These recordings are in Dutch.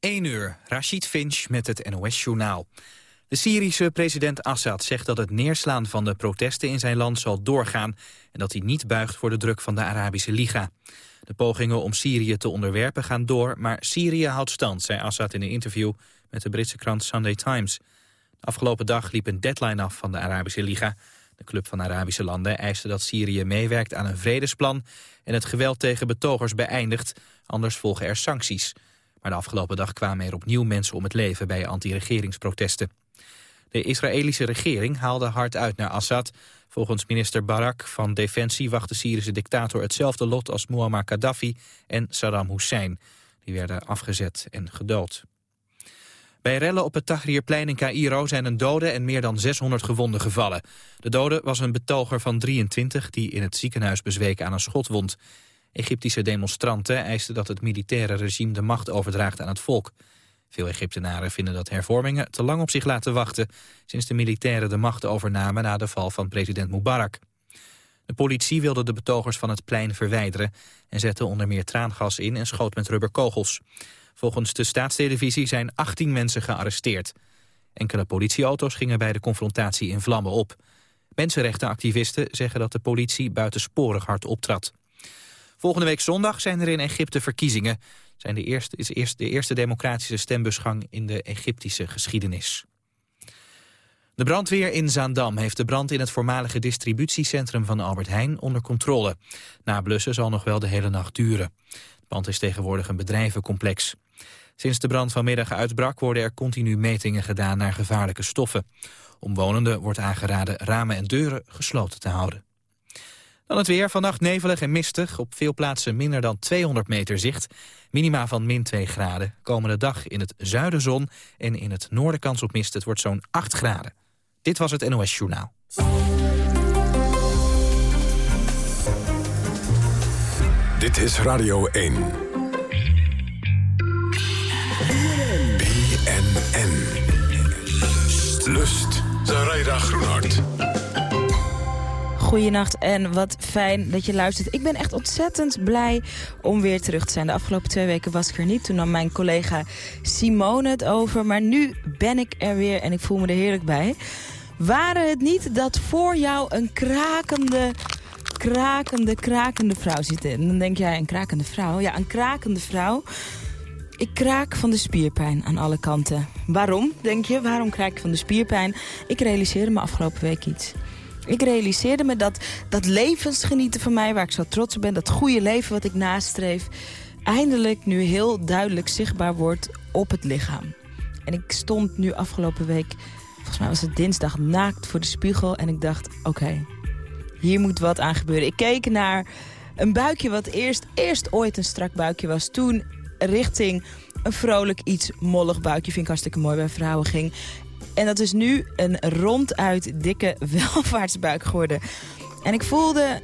1 uur, Rashid Finch met het NOS-journaal. De Syrische president Assad zegt dat het neerslaan van de protesten in zijn land zal doorgaan... en dat hij niet buigt voor de druk van de Arabische Liga. De pogingen om Syrië te onderwerpen gaan door, maar Syrië houdt stand... zei Assad in een interview met de Britse krant Sunday Times. De afgelopen dag liep een deadline af van de Arabische Liga. De Club van Arabische Landen eiste dat Syrië meewerkt aan een vredesplan... en het geweld tegen betogers beëindigt, anders volgen er sancties... Maar de afgelopen dag kwamen er opnieuw mensen om het leven bij anti-regeringsprotesten. De Israëlische regering haalde hard uit naar Assad. Volgens minister Barak van Defensie wacht de Syrische dictator hetzelfde lot als Muammar Gaddafi en Saddam Hussein. Die werden afgezet en gedood. Bij rellen op het Tahrirplein in Cairo zijn een dode en meer dan 600 gewonden gevallen. De dode was een betoger van 23 die in het ziekenhuis bezweek aan een schotwond. Egyptische demonstranten eisten dat het militaire regime de macht overdraagt aan het volk. Veel Egyptenaren vinden dat hervormingen te lang op zich laten wachten... sinds de militairen de macht overnamen na de val van president Mubarak. De politie wilde de betogers van het plein verwijderen... en zette onder meer traangas in en schoot met rubberkogels. Volgens de staatstelevisie zijn 18 mensen gearresteerd. Enkele politieauto's gingen bij de confrontatie in vlammen op. Mensenrechtenactivisten zeggen dat de politie buitensporig hard optrad. Volgende week zondag zijn er in Egypte verkiezingen. Zijn de eerste, is de eerste democratische stembusgang in de Egyptische geschiedenis. De brandweer in Zaandam heeft de brand in het voormalige distributiecentrum van Albert Heijn onder controle. Na blussen zal nog wel de hele nacht duren. De brand is tegenwoordig een bedrijvencomplex. Sinds de brand vanmiddag uitbrak worden er continu metingen gedaan naar gevaarlijke stoffen. Omwonenden wordt aangeraden ramen en deuren gesloten te houden. Dan het weer. Vannacht nevelig en mistig. Op veel plaatsen minder dan 200 meter zicht. Minima van min 2 graden. Komende dag in het zuiden zon en in het noorden kans op mist. Het wordt zo'n 8 graden. Dit was het NOS Journaal. Dit is Radio 1. BNN. Lust. Zaraida Groenhart. Goedenacht en wat fijn dat je luistert. Ik ben echt ontzettend blij om weer terug te zijn. De afgelopen twee weken was ik er niet. Toen nam mijn collega Simone het over. Maar nu ben ik er weer en ik voel me er heerlijk bij. Waren het niet dat voor jou een krakende, krakende, krakende vrouw zit? En dan denk jij, een krakende vrouw? Ja, een krakende vrouw. Ik kraak van de spierpijn aan alle kanten. Waarom, denk je? Waarom kraak ik van de spierpijn? Ik realiseerde me afgelopen week iets. Ik realiseerde me dat dat levensgenieten van mij, waar ik zo trots op ben... dat goede leven wat ik nastreef, eindelijk nu heel duidelijk zichtbaar wordt op het lichaam. En ik stond nu afgelopen week, volgens mij was het dinsdag, naakt voor de spiegel... en ik dacht, oké, hier moet wat aan gebeuren. Ik keek naar een buikje wat eerst, eerst ooit een strak buikje was... toen richting een vrolijk, iets mollig buikje. Vind ik hartstikke mooi bij vrouwen ging. En dat is nu een ronduit dikke welvaartsbuik geworden. En ik voelde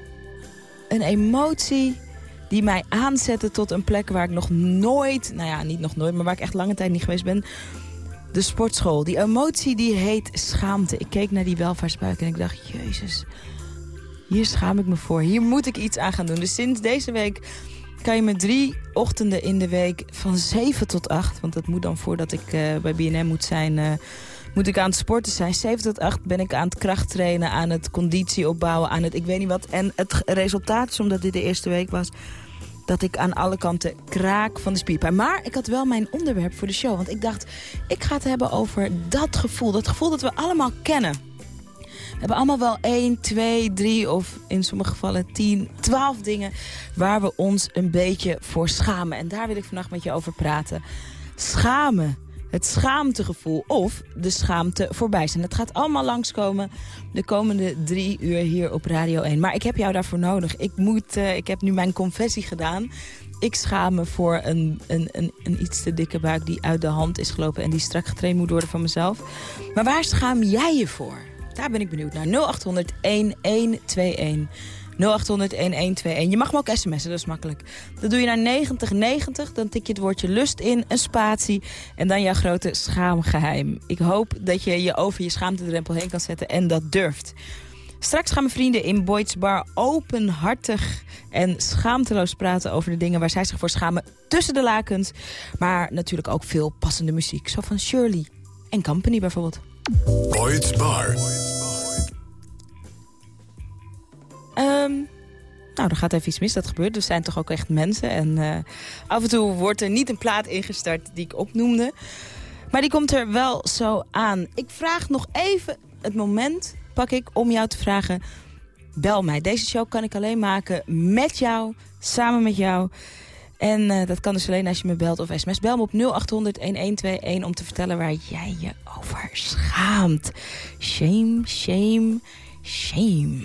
een emotie die mij aanzette tot een plek waar ik nog nooit... nou ja, niet nog nooit, maar waar ik echt lange tijd niet geweest ben... de sportschool. Die emotie die heet schaamte. Ik keek naar die welvaartsbuik en ik dacht, jezus... hier schaam ik me voor. Hier moet ik iets aan gaan doen. Dus sinds deze week kan je me drie ochtenden in de week van 7 tot 8... want dat moet dan voordat ik uh, bij BNM moet zijn... Uh, moet ik aan het sporten zijn. 7 tot 8 ben ik aan het krachttrainen, aan het conditie opbouwen, aan het ik weet niet wat. En het resultaat is, omdat dit de eerste week was, dat ik aan alle kanten kraak van de spierpijn. Maar ik had wel mijn onderwerp voor de show. Want ik dacht, ik ga het hebben over dat gevoel. Dat gevoel dat we allemaal kennen. We hebben allemaal wel 1, 2, 3 of in sommige gevallen 10, 12 dingen... waar we ons een beetje voor schamen. En daar wil ik vannacht met je over praten. Schamen het schaamtegevoel of de schaamte voorbij zijn. Het gaat allemaal langskomen de komende drie uur hier op Radio 1. Maar ik heb jou daarvoor nodig. Ik, moet, uh, ik heb nu mijn confessie gedaan. Ik schaam me voor een, een, een, een, iets te dikke buik die uit de hand is gelopen... en die strak getraind moet worden van mezelf. Maar waar schaam jij je voor? Daar ben ik benieuwd naar. 0800-1121. 0800-1121. Je mag me ook sms'en, dat is makkelijk. Dat doe je naar 9090, dan tik je het woordje lust in, een spatie... en dan jouw grote schaamgeheim. Ik hoop dat je je over je schaamtedrempel heen kan zetten en dat durft. Straks gaan mijn vrienden in Boyd's Bar openhartig en schaamteloos praten over de dingen waar zij zich voor schamen tussen de lakens. Maar natuurlijk ook veel passende muziek, zo van Shirley en Company bijvoorbeeld. Boyd's Bar. Ehm, nou, er gaat even iets mis, dat gebeurt. Er zijn toch ook echt mensen. En uh, af en toe wordt er niet een plaat ingestart die ik opnoemde. Maar die komt er wel zo aan. Ik vraag nog even het moment, pak ik, om jou te vragen... bel mij. Deze show kan ik alleen maken met jou, samen met jou. En uh, dat kan dus alleen als je me belt of sms. Bel me op 0800-1121 om te vertellen waar jij je over schaamt. Shame, shame, shame.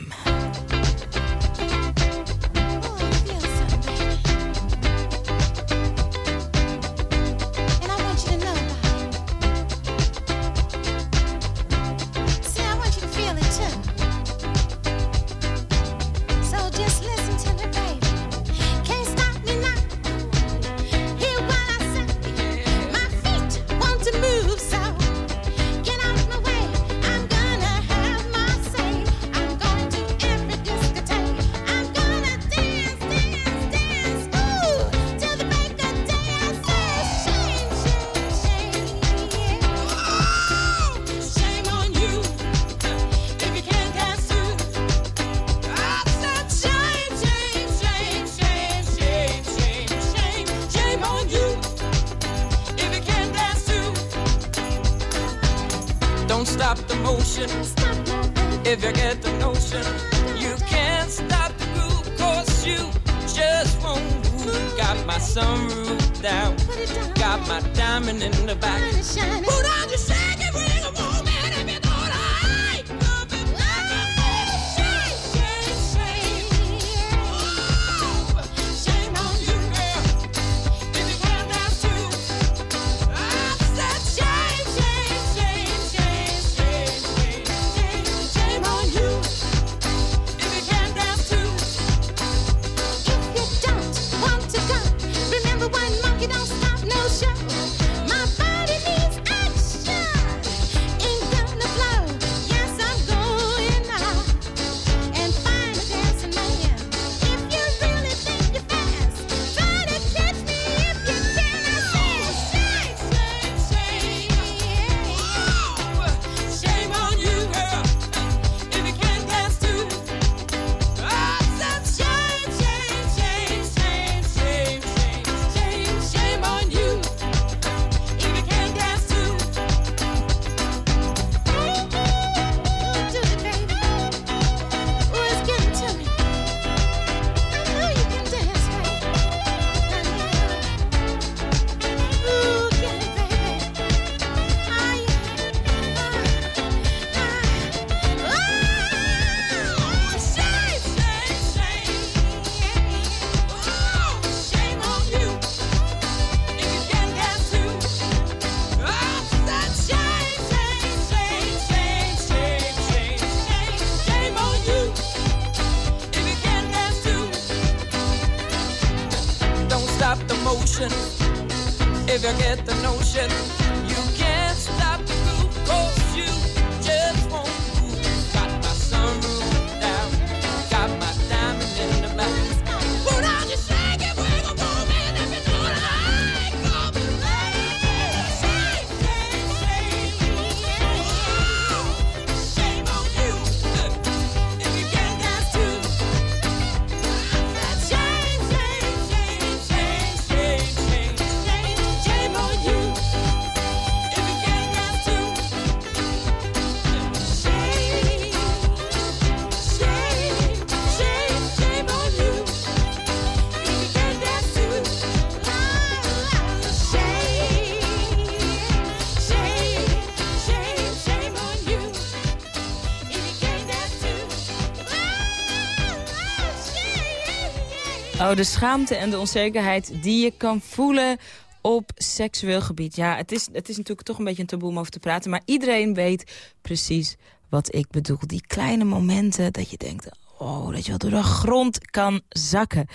Oh, de schaamte en de onzekerheid die je kan voelen op seksueel gebied. Ja, het is, het is natuurlijk toch een beetje een taboe om over te praten... maar iedereen weet precies wat ik bedoel. Die kleine momenten dat je denkt... oh, dat je wel door de grond kan zakken.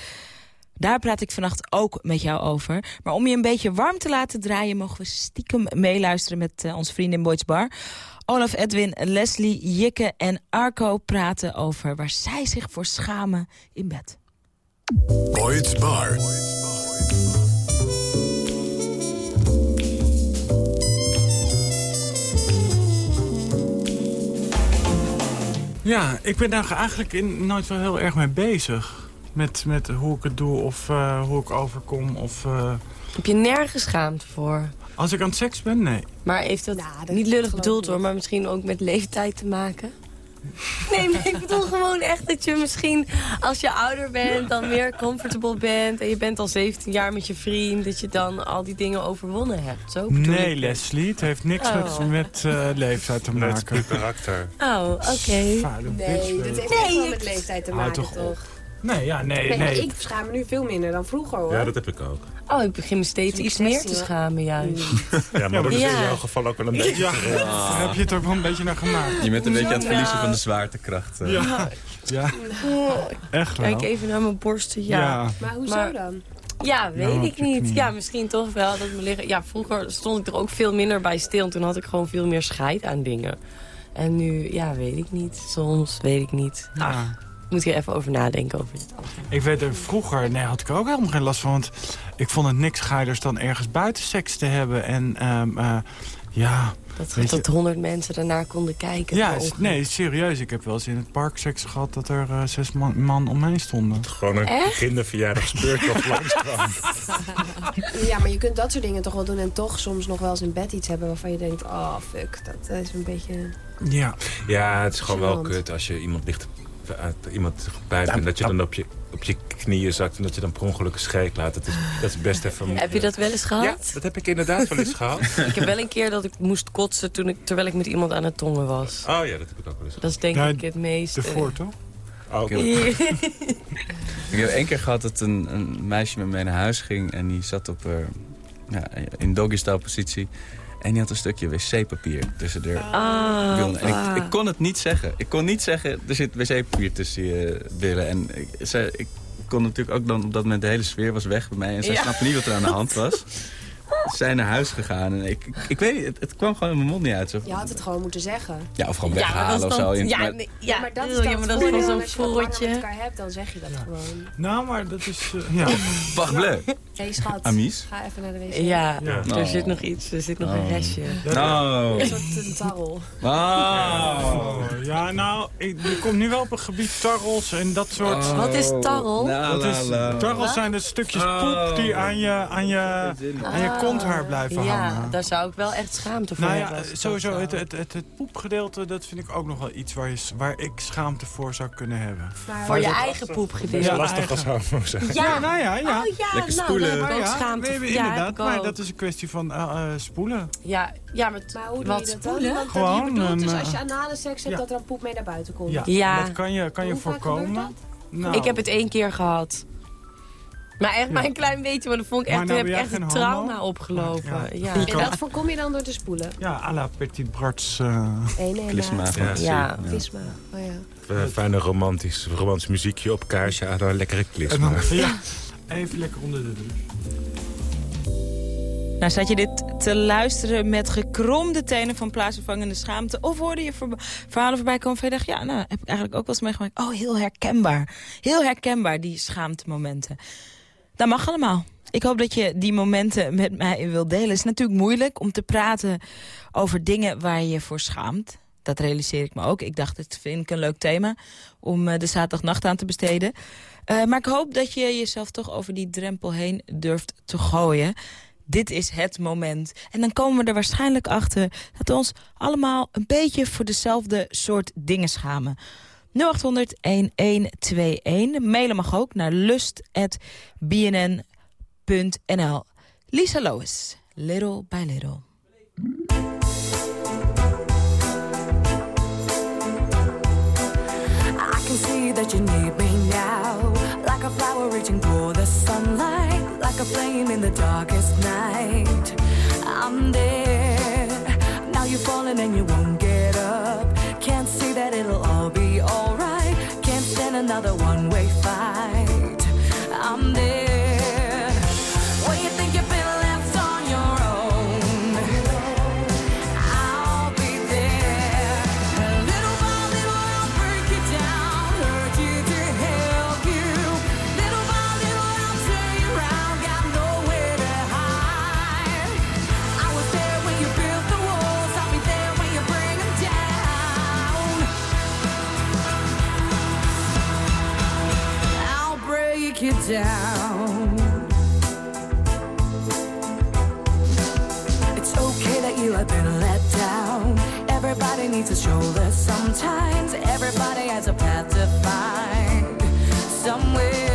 Daar praat ik vannacht ook met jou over. Maar om je een beetje warm te laten draaien... mogen we stiekem meeluisteren met uh, onze vrienden in Bar Olaf, Edwin, Leslie, Jikke en Arco praten over waar zij zich voor schamen in bed. Boyd's Bar. Ja, ik ben daar eigenlijk in, nooit wel heel erg mee bezig. Met, met hoe ik het doe of uh, hoe ik overkom. Of, uh... Heb je nergens schaamte voor? Als ik aan het seks ben, nee. Maar heeft dat, nou, dat niet lullig bedoeld hoor, maar misschien ook met leeftijd te maken? Nee, maar ik bedoel gewoon echt dat je misschien als je ouder bent... dan meer comfortable bent en je bent al 17 jaar met je vriend... dat je dan al die dingen overwonnen hebt. Zo nee, Leslie, het heeft niks oh. met, met uh, leeftijd te maken. Met karakter. Oh, oké. Okay. Nee, dat heeft nee, wel met leeftijd te maken, toch? toch? Nee, ja, nee, nee. nee. Ik schaam me nu veel minder dan vroeger, hoor. Ja, dat heb ik ook. Oh, ik begin me steeds iets meer te schamen, juist. Ja, maar dat is in jouw geval ook wel een beetje... Ja, ja. heb je het ook wel een beetje naar gemaakt. Je bent een beetje aan het verliezen van de zwaartekracht. Uh. Ja. ja, echt wel. Kijk even naar mijn borsten, ja. Maar hoezo dan? Ja, weet ik niet. Ja, misschien toch wel dat me liggen... Ja, vroeger stond ik er ook veel minder bij stil. En toen had ik gewoon veel meer scheid aan dingen. En nu, ja, weet ik niet. Soms weet ik niet. Ach, moet hier even over nadenken. Over dit ik weet er vroeger, nee, had ik er ook helemaal geen last van. Want ik vond het niks geiders dan ergens buiten seks te hebben. En um, uh, ja... Dat, dat honderd mensen ernaar konden kijken. Ja, nee, serieus. Ik heb wel eens in het park seks gehad dat er uh, zes man, man om mij stonden. Gewoon een kinderverjaardagspeurtocht langs kwam. Ja, maar je kunt dat soort dingen toch wel doen en toch soms nog wel eens in bed iets hebben waarvan je denkt, oh fuck, dat is een beetje... Ja, ja het is gewoon wel kut als je iemand ligt iemand buiten. En dat je dan op je, op je knieën zakt en dat je dan per ongeluk een scheet laat. Dat is, dat is best even... Heb je dat wel eens gehad? Ja, dat heb ik inderdaad wel eens gehad. Ik heb wel een keer dat ik moest kotsen toen ik, terwijl ik met iemand aan het tongen was. Oh ja, dat heb ik ook wel eens Dat is denk ik het meest... De voor, toch? Oh, ik, heb, één keer gehad dat een, een, meisje met mij naar huis ging... en die zat op, uh, ja, in doggy-style positie... En die had een stukje wc-papier tussen de billen. En ik, ik, kon het niet zeggen. Ik kon niet zeggen, er zit wc-papier tussen je billen. En ik, ze, ik kon natuurlijk ook dan op dat moment de hele sfeer was weg bij mij. En zij ja. snapte niet wat er aan de hand was. Ze zijn naar huis gegaan. En ik, ik, weet niet, het, het, kwam gewoon in mijn mond niet uit. Zo. Je had het gewoon moeten zeggen. Ja, of gewoon weghalen of zo. Ja, maar, ja, maar dat is dan maar dat is zo'n Als je met elkaar hebt, dan zeg je dat gewoon. Nou, maar dat is... Uh, ja. Wacht, bleu. Hey schat, Amies? ga even naar de wc. Ja, er oh. zit nog iets, er zit nog een oh. restje. Nou. Een soort tarrel. Oh. Ja, nou, ik, je komt nu wel op een gebied tarrels en dat soort... Oh. Wat is tarrel? Nou, dat is, tarrels zijn de stukjes poep die aan je, aan je, aan je konthaar blijven ja, hangen. daar zou ik wel echt schaamte voor nou hebben. Ja, sowieso, het, het, het, het, poepgedeelte, dat vind ik ook nog wel iets waar, je, waar ik schaamte voor zou kunnen hebben. Maar voor je eigen poepgedeelte? Ja, lastig als zou zeggen. Ja, nou ja, ja. Oh, ja Lekker nou, spoelen. Nou, ook schaamte. Nee, inderdaad, maar dat is een kwestie van uh, spoelen. Ja, ja maar, maar hoe wat spoelen? Gewoon. Bedoelt, dus als je anale seks hebt, dat er een poep mee naar buiten komt. Ja, ja. dat kan je, kan je voorkomen. Nou. Ik heb het één keer gehad. Maar echt maar een klein beetje, maar dan vond ik echt, nou heb ik echt een trauma opgelopen. Ja. En dat voorkom je dan door te spoelen? Ja, à la Petit Brats uh, Klisma. Ja, ja. Klisma. Oh, ja. Fijne romantisch, romantisch muziekje op kaarsje aan een lekkere klisma. ja, even lekker onder de douche. Nou, zat je dit te luisteren met gekromde tenen van plaatsvervangende schaamte... of hoorde je verhalen voorbij komen van je dacht... ja, nou, heb ik eigenlijk ook wel eens meegemaakt. Oh, heel herkenbaar. Heel herkenbaar, die schaamtemomenten. Dat mag allemaal. Ik hoop dat je die momenten met mij wilt delen. Het is natuurlijk moeilijk om te praten over dingen waar je voor schaamt. Dat realiseer ik me ook. Ik dacht, het vind ik een leuk thema om eh, de zaterdagnacht aan te besteden. Uh, maar ik hoop dat je jezelf toch over die drempel heen durft te gooien. Dit is het moment. En dan komen we er waarschijnlijk achter dat we ons allemaal een beetje voor dezelfde soort dingen schamen. 0800-1121. Mailen mag ook naar lust.bnn.nl. Lisa Lois, Little by Little. I can see that you need me now Like a flower reaching for the sunlight Like a flame in the darkest night I'm there Now you're falling and you won't that it'll all be alright. Can't stand another one way fight. I'm there. Down. It's okay that you have been let down. Everybody needs a shoulder sometimes. Everybody has a path to find somewhere.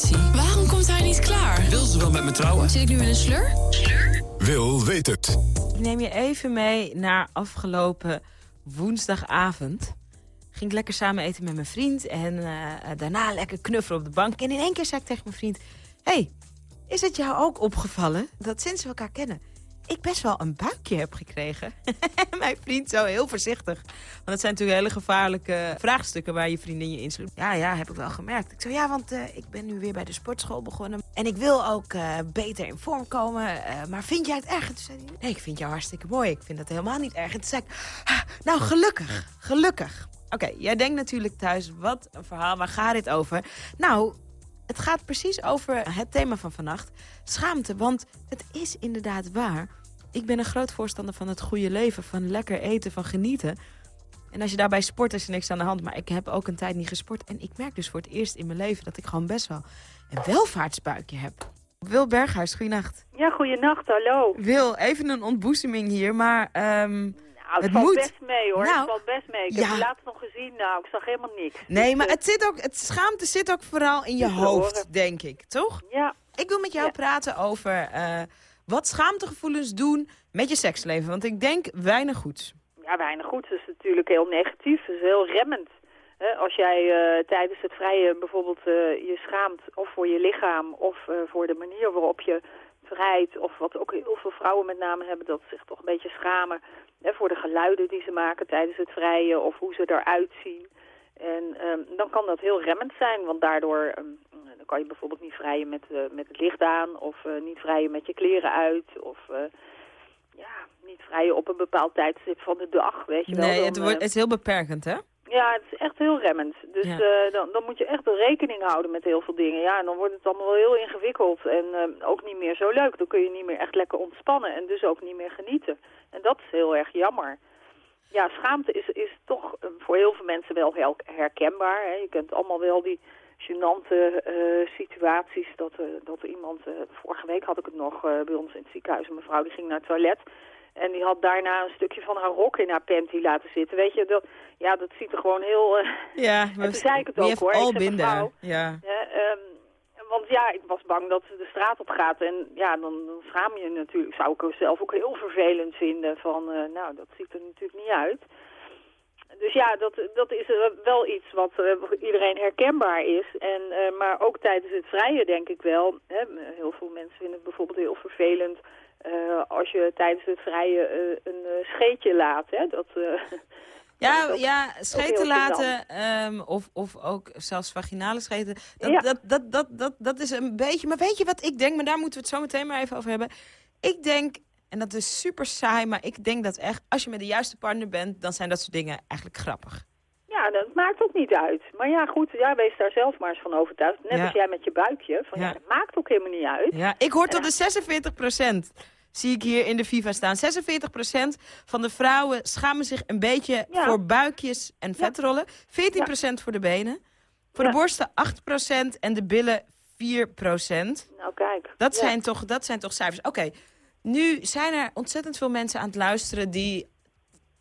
Relatie? Waarom komt hij niet klaar? Wil ze wel met me trouwen? Zit ik nu in een slur? Wil weet het. Ik neem je even mee naar afgelopen woensdagavond. Ging ik lekker samen eten met mijn vriend. En uh, daarna lekker knuffelen op de bank. En in één keer zei ik tegen mijn vriend... hey, is het jou ook opgevallen dat sinds we elkaar kennen ik best wel een buikje heb gekregen. Mijn vriend zo heel voorzichtig. Want het zijn natuurlijk hele gevaarlijke vraagstukken waar je vriendin je insluit. Ja, ja, heb ik wel gemerkt. Ik zo, ja, want uh, ik ben nu weer bij de sportschool begonnen. En ik wil ook uh, beter in vorm komen. Uh, maar vind jij het erg? toen zei hij, nee, ik vind jou hartstikke mooi. Ik vind dat helemaal niet erg. En toen zei ik, ah, nou, gelukkig, gelukkig. Oké, okay, jij denkt natuurlijk thuis, wat een verhaal, waar gaat dit over? Nou, het gaat precies over het thema van vannacht. Schaamte, want het is inderdaad waar ik ben een groot voorstander van het goede leven. Van lekker eten, van genieten. En als je daarbij sport, is er niks aan de hand. Maar ik heb ook een tijd niet gesport. En ik merk dus voor het eerst in mijn leven dat ik gewoon best wel een welvaartsbuikje heb. Wil Berghuis, goeienacht. Ja, goeienacht, hallo. Wil, even een ontboezeming hier, maar... Um, nou, het, het valt moet. best mee hoor, nou, het valt best mee. Ik ja. heb het laatst nog gezien, nou, ik zag helemaal niks. Nee, dus, maar het, zit ook, het schaamte zit ook vooral in je hoofd, denk ik, toch? Ja. Ik wil met jou ja. praten over... Uh, wat schaamtegevoelens doen met je seksleven? Want ik denk weinig goed. Ja, weinig goed. Dat is natuurlijk heel negatief. Dat is heel remmend. Als jij uh, tijdens het vrije bijvoorbeeld uh, je schaamt of voor je lichaam of uh, voor de manier waarop je vrijt, of wat ook heel veel vrouwen met name hebben, dat zich toch een beetje schamen hè, voor de geluiden die ze maken tijdens het vrije of hoe ze eruit zien. En um, dan kan dat heel remmend zijn, want daardoor um, dan kan je bijvoorbeeld niet vrijen met, uh, met het licht aan of uh, niet vrijen met je kleren uit of uh, ja, niet vrijen op een bepaald tijdstip van de dag, weet je nee, wel. Nee, het, wordt, het is heel beperkend, hè? Ja, het is echt heel remmend. Dus ja. dan, dan moet je echt rekening houden met heel veel dingen. Ja, en dan wordt het allemaal wel heel ingewikkeld en ook niet meer zo leuk. Dan kun je niet meer echt lekker ontspannen en dus ook niet meer genieten. En dat is heel erg jammer ja, schaamte is, is toch voor heel veel mensen wel heel herkenbaar. Hè. Je kent allemaal wel die gênante uh, situaties. Dat, uh, dat iemand, uh, vorige week had ik het nog bij ons in het ziekenhuis, een mevrouw die ging naar het toilet. En die had daarna een stukje van haar rok in haar panty laten zitten. Weet je, dat, ja, dat ziet er gewoon heel... ja, maar toen zei ik het ook hoor. All been there. Ja. Um, want ja, ik was bang dat ze de straat op gaat. En ja, dan, dan schaam je natuurlijk. Zou ik zelf ook heel vervelend vinden. Van, nou, dat ziet er natuurlijk niet uit. dus ja, dat, dat is eh, wel iets wat uh, iedereen herkenbaar is. En, maar ook tijdens het vrije denk ik wel. Hè, heel veel mensen vinden het bijvoorbeeld heel vervelend... als je tijdens het vrije een scheetje laat. Hè, dat, ja, ja scheten laten um, of, of ook zelfs vaginale scheten. Dat, ja. dat, dat, dat, dat, dat is een beetje... Maar weet je wat ik denk? Maar daar moeten we het zo meteen maar even over hebben. Ik denk en dat is super saai, maar ik denk dat echt, als je met de juiste partner bent, dan zijn dat soort dingen eigenlijk grappig. Ja, dat maakt ook niet uit. Maar ja, goed, ja, wees daar zelf maar eens van overtuigd. Net Ja. als jij met je buikje. Van, ja. Dat maakt ook helemaal niet uit. Ja, ik hoor tot de 46 zie ik hier in de FIFA staan. 46% van de vrouwen schamen zich een beetje Ja. voor buikjes en vetrollen. 14% voor de benen. Voor de borsten 8% en de billen 4% Nou, kijk. Dat, zijn, toch, dat zijn toch cijfers. Oké, nu zijn er ontzettend veel mensen aan het luisteren... die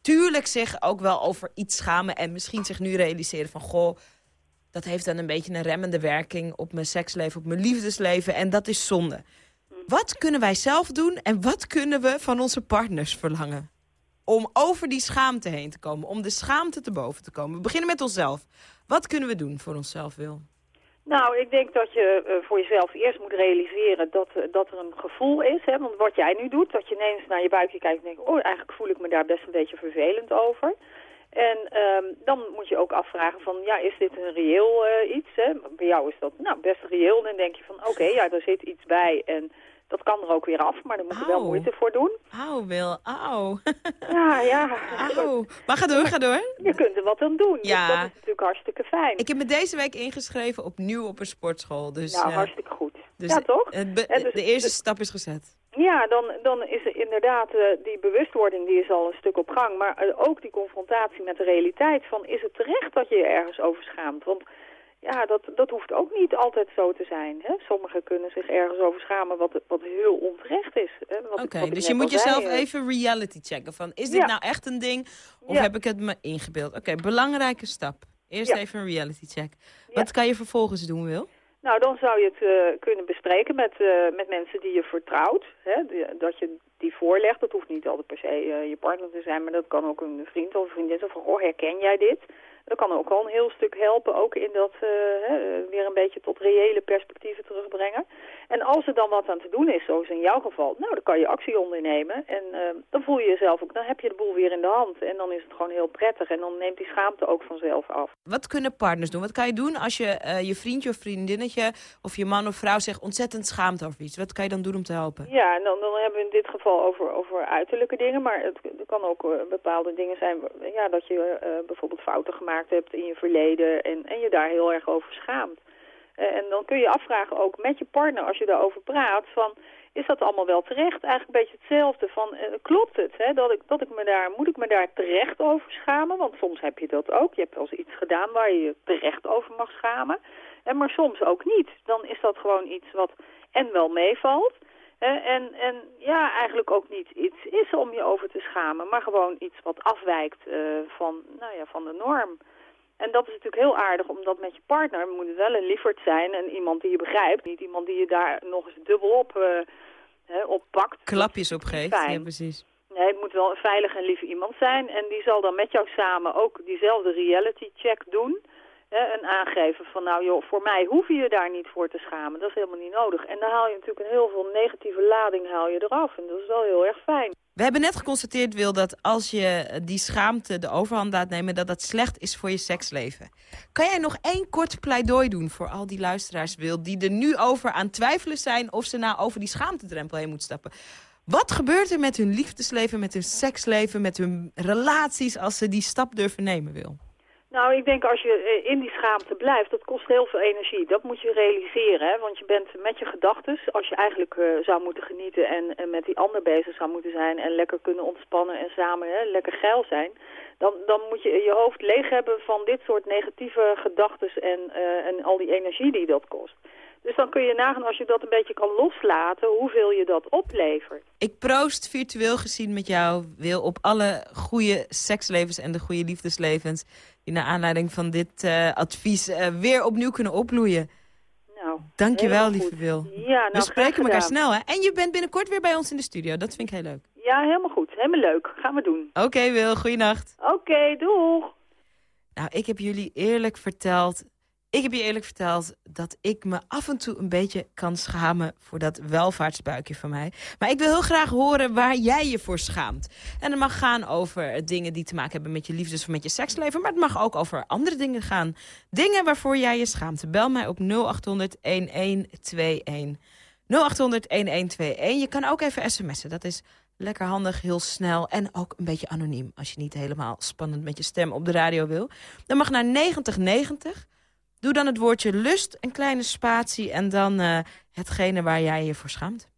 tuurlijk zich ook wel over iets schamen... en misschien zich nu realiseren van... goh, dat heeft dan een beetje een remmende werking... op mijn seksleven, op mijn liefdesleven. En dat is zonde. Wat kunnen wij zelf doen en wat kunnen we van onze partners verlangen? Om over die schaamte heen te komen, om de schaamte te boven te komen. We beginnen met onszelf. Wat kunnen we doen voor onszelf, Wil? Nou, ik denk dat je eh, voor jezelf eerst moet realiseren dat, eh, dat er een gevoel is. Hè? Want wat jij nu doet, dat je ineens naar je buikje kijkt en denkt... oh, eigenlijk voel ik me daar best een beetje vervelend over. En ehm, dan moet je ook afvragen van, ja, is dit een reëel eh, iets? Hè? Bij jou is dat nou, best reëel. Dan denk je van, oké, ja, daar zit iets bij en dat kan er ook weer af. Maar daar moet je wel moeite voor doen. Auw, Wil, auw. Ja, ja. Auw. Maar ga door, ga door. Je kunt er wat aan doen. Dus Ja. dat is natuurlijk hartstikke fijn. Ik heb me deze week ingeschreven opnieuw op een sportschool. Dus, nou, eh, hartstikke goed. dus ja, toch? het dus- de eerste dus- stap is gezet. Ja, dan, dan is er inderdaad eh, die bewustwording die is al een stuk op gang. Maar eh, ook die confrontatie met de realiteit van is het terecht dat je je ergens over schaamt? Want ja, dat, dat hoeft ook niet altijd zo te zijn. Hè? Sommigen kunnen zich ergens over schamen wat, wat heel onterecht is. Oké, dus je moet zei, jezelf even reality checken. Van, is dit Ja. nou echt een ding of Ja. heb ik het me ingebeeld? Oké, belangrijke stap. Eerst Ja. even een reality check. Wat kan je vervolgens doen, Wil? Nou, dan zou je het eh, kunnen bespreken met, eh, met mensen die je vertrouwt. Hè? Die- dat je die voorlegt. Dat hoeft niet altijd per se eh, je partner te zijn, maar dat kan ook een vriend of een vriendin. Of van, goh, herken jij dit? Dat kan ook al een heel stuk helpen, ook in dat eh, weer een beetje tot reële perspectieven terugbrengen. En als er dan wat aan te doen is, zoals in jouw geval, nou, dan kan je actie ondernemen. En eh, dan voel je jezelf ook, dan heb je de boel weer in de hand. En dan is het gewoon heel prettig. En dan neemt die schaamte ook vanzelf af. Wat kunnen partners doen? Wat kan je doen als je eh, je vriendje of vriendinnetje... of je man of vrouw zich ontzettend schaamt over iets? Wat kan je dan doen om te helpen? Ja, en dan, dan hebben we in dit geval over, over uiterlijke dingen, maar het, het kan ook eh, bepaalde dingen zijn, ja, dat je bijvoorbeeld fouten gemaakt hebt in je verleden en, en je daar heel erg over schaamt. Eh, en dan kun je afvragen ook met je partner, als je daarover praat, van is dat allemaal wel terecht? Eigenlijk een beetje hetzelfde van, eh, klopt het? Hè? Dat ik, dat ik me daar, moet ik me daar terecht over schamen? Want soms heb je dat ook. Je hebt wel eens iets gedaan waar je je terecht over mag schamen. En maar soms ook niet. Dan is dat gewoon iets wat en wel meevalt. En, en ja, eigenlijk ook niet iets is om je over te schamen. Maar gewoon iets wat afwijkt eh, van, nou ja, van de norm. En dat is natuurlijk heel aardig, omdat met je partner moet het wel een lieferd zijn en iemand die je begrijpt. Niet iemand die je daar nog eens dubbel op, hè, op pakt. Klapjes opgeeft. fijn. Ja, precies. Nee, het moet wel een veilig en lief iemand zijn. En die zal dan met jou samen ook diezelfde reality check doen. Hè, en aangeven van nou joh, voor mij hoef je je daar niet voor te schamen. Dat is helemaal niet nodig. En dan haal je natuurlijk een heel veel negatieve lading haal je eraf. En dat is wel heel erg fijn. We hebben net geconstateerd, Wil, dat als je die schaamte de overhand laat nemen... dat dat slecht is voor je seksleven. Kan jij nog één kort pleidooi doen voor al die luisteraars, Wil... die er nu over aan twijfelen zijn of ze nou over die schaamtedrempel heen moeten stappen? Wat gebeurt er met hun liefdesleven, met hun seksleven, met hun relaties... als ze die stap durven nemen, Wil? Nou, ik denk als je eh, in die schaamte blijft, dat kost heel veel energie. Dat moet je realiseren, hè? want je bent met je gedachten, als je eigenlijk eh, zou moeten genieten en, met die ander bezig zou moeten zijn en lekker kunnen ontspannen en samen hè, lekker geil zijn, dan, dan moet je je hoofd leeg hebben van dit soort negatieve gedachten en, eh, en al die energie die dat kost. Dus dan kun je nagaan als je dat een beetje kan loslaten, hoeveel je dat oplevert. Ik proost virtueel gezien met jou, Wil, op alle goede sekslevens en de goede liefdeslevens... die naar aanleiding van dit eh, advies eh, weer opnieuw kunnen opbloeien. Nou, Dankjewel, lieve. Wil. Ja, nou, We spreken elkaar snel, hè? En je bent binnenkort weer bij ons in de studio. Dat vind ik heel leuk. Ja, helemaal goed. Helemaal leuk. Gaan we doen. Oké, Wil. Goeienacht. Oké, doeg. Nou, ik heb jullie eerlijk verteld ik heb je eerlijk verteld dat ik me af en toe een beetje kan schamen voor dat welvaartsbuikje van mij. Maar ik wil heel graag horen waar jij je voor schaamt. En het mag gaan over dingen die te maken hebben met je liefdes of met je seksleven. Maar het mag ook over andere dingen gaan. Dingen waarvoor jij je schaamt. Bel mij op 0800 1121. 0800 1121. Je kan ook even sms'en. Dat is lekker handig, heel snel en ook een beetje anoniem. Als je niet helemaal spannend met je stem op de radio wil. Dan mag naar 9090. Doe dan het woordje lust, een kleine spatie en dan uh, hetgene waar jij je voor schaamt.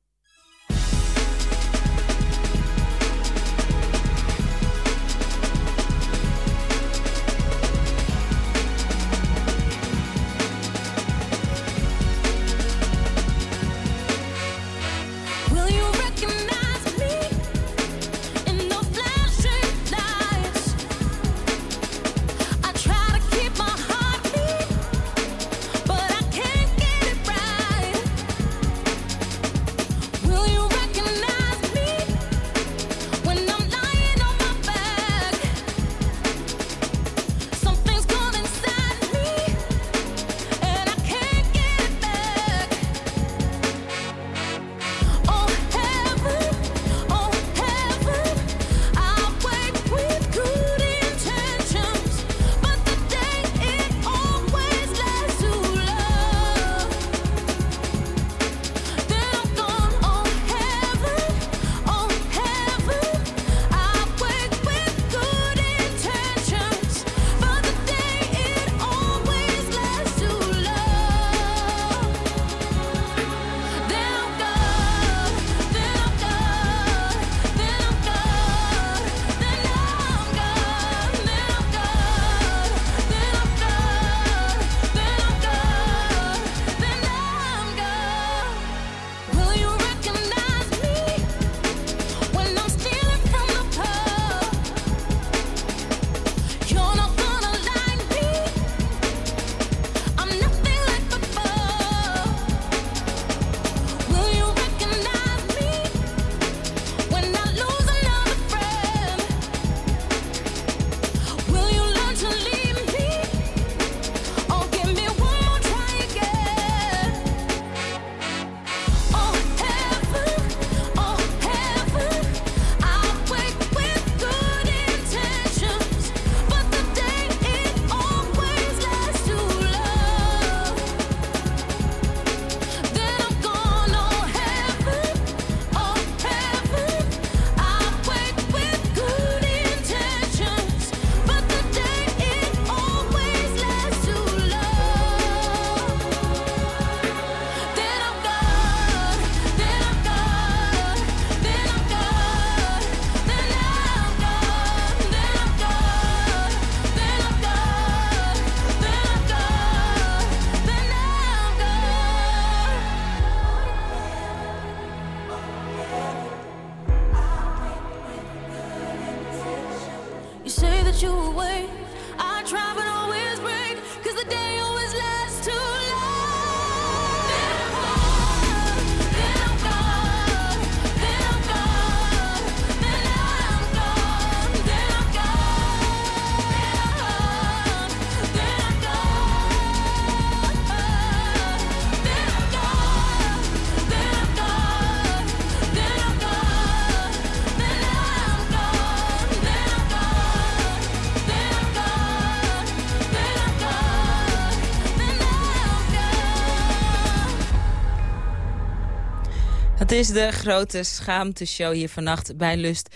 Is de grote schaamteshow hier vannacht bij Lust.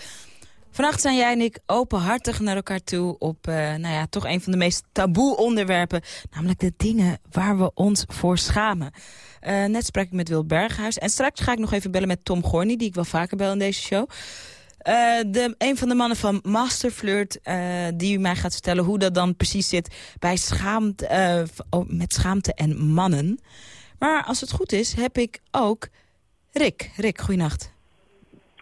Vannacht zijn jij en ik openhartig naar elkaar toe op uh, nou ja, toch een van de meest taboe onderwerpen. Namelijk de dingen waar we ons voor schamen. Uh, net sprak ik met Wil Berghuis. En straks ga ik nog even bellen met Tom Gorny, die ik wel vaker bel in deze show. Uh, de, een van de mannen van Masterflirt, die mij gaat vertellen hoe dat dan precies zit bij schaamte, met schaamte en mannen. Maar als het goed is, heb ik ook Rick. Rick, goeienacht.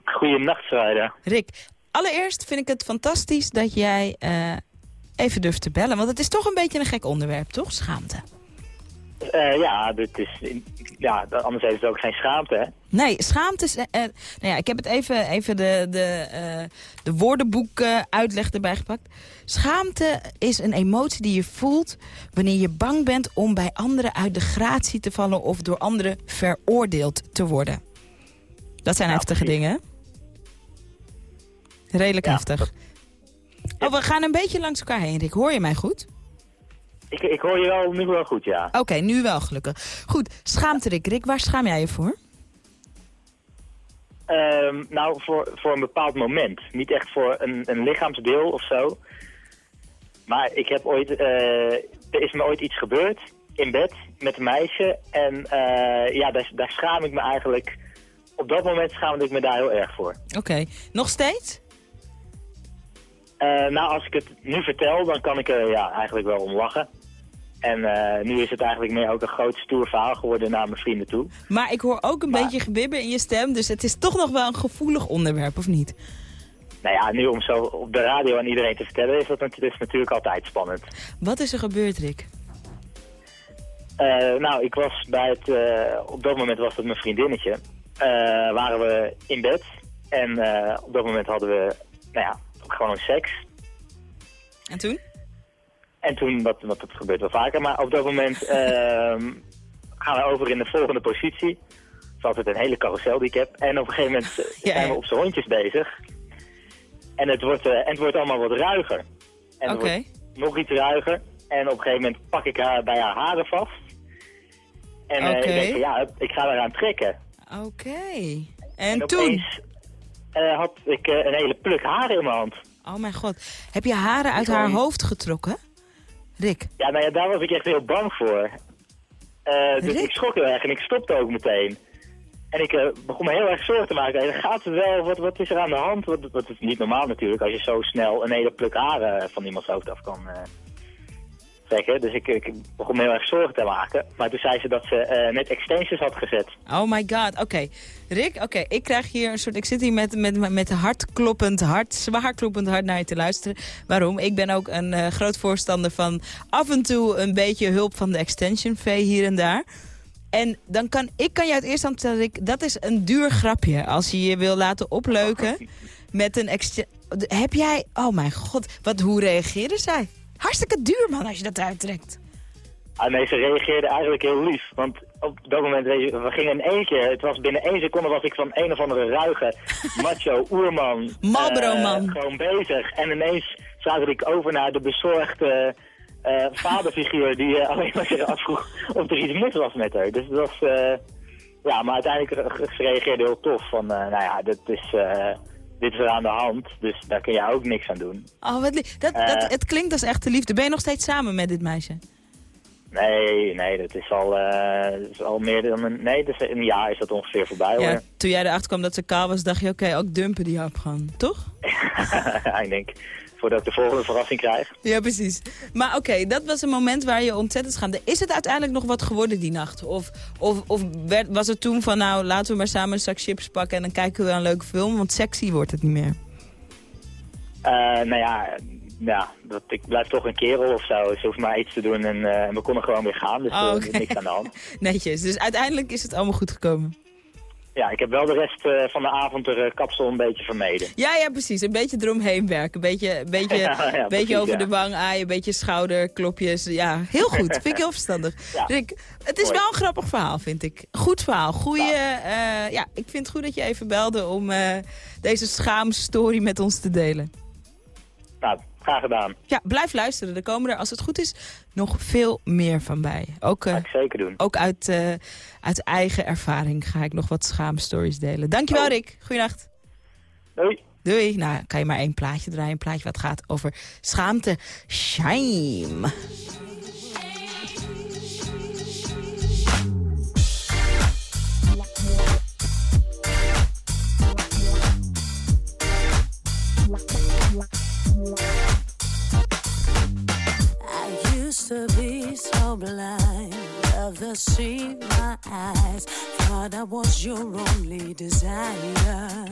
Goeienacht, Zwijde. Rick, allereerst vind ik het fantastisch dat jij uh, even durft te bellen. Want het is toch een beetje een gek onderwerp, toch? Schaamte. Uh, ja, dit is, ja, anders is het ook geen schaamte, hè? Nee, schaamte is... eh, eh, nou ja, ik heb het even, even de, de, eh, de woordenboek eh, uitleg erbij gepakt. Schaamte is een emotie die je voelt wanneer je bang bent om bij anderen uit de gratie te vallen of door anderen veroordeeld te worden. Dat zijn heftige dingen? Redelijk heftig. Oh, we gaan een beetje langs elkaar heen, Rick. Hoor je mij goed? Ik, ik hoor je wel nu wel goed, ja. Oké, nu wel gelukkig. Goed, schaamte Rick. Rick, waar schaam jij je voor? Ehm, nou, voor, voor een bepaald moment. Niet echt voor een, een lichaamsdeel of zo. Maar ik heb ooit, eh, er is me ooit iets gebeurd in bed met een meisje. En eh, ja, daar, daar schaam ik me eigenlijk... Op dat moment schaamde ik me daar heel erg voor. Oké, nog steeds? Eh, nou, als ik het nu vertel, dan kan ik er ja, eigenlijk wel om lachen. En eh, nu is het eigenlijk meer ook een groot stoer verhaal geworden naar mijn vrienden toe. Maar ik hoor ook een beetje gebibber in je stem, dus het is toch nog wel een gevoelig onderwerp, of niet? Nou ja, nu om zo op de radio aan iedereen te vertellen, is dat is natuurlijk altijd spannend. Wat is er gebeurd, Rick? Eh, nou, ik was bij het, eh, op dat moment was het mijn vriendinnetje. Waren we in bed en op dat moment hadden we, nou ja, gewoon seks. En toen? En toen, wat, wat dat gebeurt wel vaker, maar op dat moment ehm, gaan we over in de volgende positie. Dat is altijd een hele carousel die ik heb. En op een gegeven moment eh, zijn we op z'n hondjes bezig. En het wordt, eh, en het wordt allemaal wat ruiger. En het Oké. wordt nog iets ruiger. En op een gegeven moment pak ik haar bij haar haren vast. En eh, ik denk van ja, ik ga eraan trekken. Oké. En, En toen? had ik een hele pluk haren in mijn hand. Oh mijn god. Heb je haren uit haar hoofd getrokken? Rick? Ja, nou ja, daar was ik echt heel bang voor. Eh, dus ik schrok heel erg en ik stopte ook meteen. En ik eh, begon me heel erg zorgen te maken. En gaat het wel? Wat, wat is er aan de hand? Wat, wat is niet normaal natuurlijk als je zo snel een hele pluk haren van iemands hoofd af kan eh, trekken. Dus ik, ik begon me heel erg zorgen te maken. Maar toen zei ze dat ze eh, net extensions had gezet. Oh my god, oké. Rick, oké, ik krijg hier een soort... Ik zit hier met, met, met hartkloppend hart, zwaar kloppend hart naar je te luisteren. Waarom? Ik ben ook een eh, groot voorstander van af en toe een beetje hulp van de extension fee hier en daar. En dan kan ik kan je uit eerste hand vertellen, Rick, dat is een duur grapje. Als je je wil laten opleuken met een extension... Heb jij... Oh mijn god, wat, hoe reageerde zij? Hartstikke duur, man, als je dat uittrekt. Ah, nee, ze reageerde eigenlijk heel lief. Want op dat moment, we gingen in één keer, het was binnen één seconde was ik van een of andere ruige macho oerman. Marlboro-man. eh, gewoon bezig. En ineens schakelde ik over naar de bezorgde eh, vaderfiguur die eh, alleen maar zich afvroeg of er iets mis was met haar. Dus dat was, ja, maar uiteindelijk ze reageerde heel tof van, nou ja, dit is, dit is er aan de hand, dus daar kun je ook niks aan doen. Oh, wat lief. Dat, Eh. dat, het klinkt als echte liefde. Ben je nog steeds samen met dit meisje? Nee, nee, dat is al, eh, dat is al meer dan een, nee, dus een jaar is dat ongeveer voorbij Ja, hoor. toen jij erachter kwam dat ze kaal was, dacht je, oké, ook dumpen die hap gewoon, toch? ik denk, voordat ik de volgende verrassing krijg. Ja, precies. Maar oké, dat was een moment waar je ontzettend schaamde. Is het uiteindelijk nog wat geworden die nacht? Of, of, of werd, was het toen van, nou, laten we maar samen een zak chips pakken... en dan kijken we een leuke film, want sexy wordt het niet meer. Eh, nou ja, ja dat, ik blijf toch een kerel of zo. Ze hoeft maar iets te doen en, eh, we konden gewoon weer gaan. Dus Oh, eh, er oké. is niks aan de hand. Netjes. Dus uiteindelijk is het allemaal goed gekomen. Ja, ik heb wel de rest eh, van de avond er eh, kapsel een beetje vermeden. Ja, ja, precies. Een beetje eromheen werken. Een beetje, een beetje, Ja, ja, beetje precies, over ja. de wang aaien, een beetje schouderklopjes. Ja, heel goed. Vind ik heel verstandig. Rick, het is wel een grappig verhaal, vind ik. Goed verhaal. Goeie, eh, ja, ik vind het goed dat je even belde om eh, deze schaamstory met ons te delen. Nou, graag gedaan. Ja, blijf luisteren. Er komen er, als het goed is, nog veel meer van bij. Ook, eh, ik zeker doen. ook uit, eh, uit eigen ervaring ga ik nog wat schaamstories delen. Dankjewel, Oh. Rick. Goeienacht. Doei. Doei. Nou, kan je maar één plaatje draaien. Een plaatje wat gaat over schaamte. Shame. Used to be so blind, love the see my eyes. Thought I was your only desire.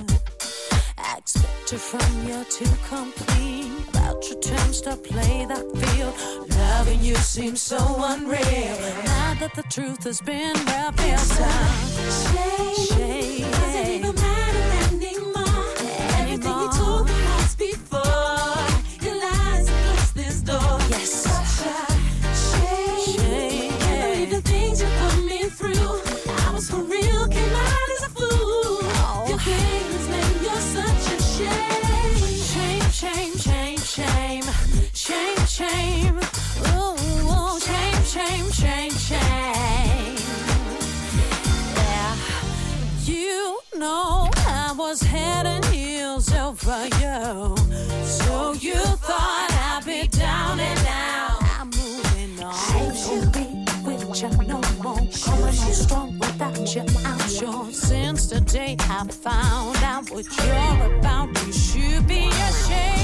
Expected from you to complete. about your terms to play that field. Loving you seems so unreal. Now that the truth has been revealed, shame, shame, doesn't even matter anymore. Everything you told me once before, shame, shame. Ooh, ooh, shame, shame, shame, shame. Yeah, you know I was head and heels over you. So you thought I'd be down and out. I'm moving on. Should be with you no more. Coming on strong without you. I'm sure since the day I found out what you're about, you should be ashamed.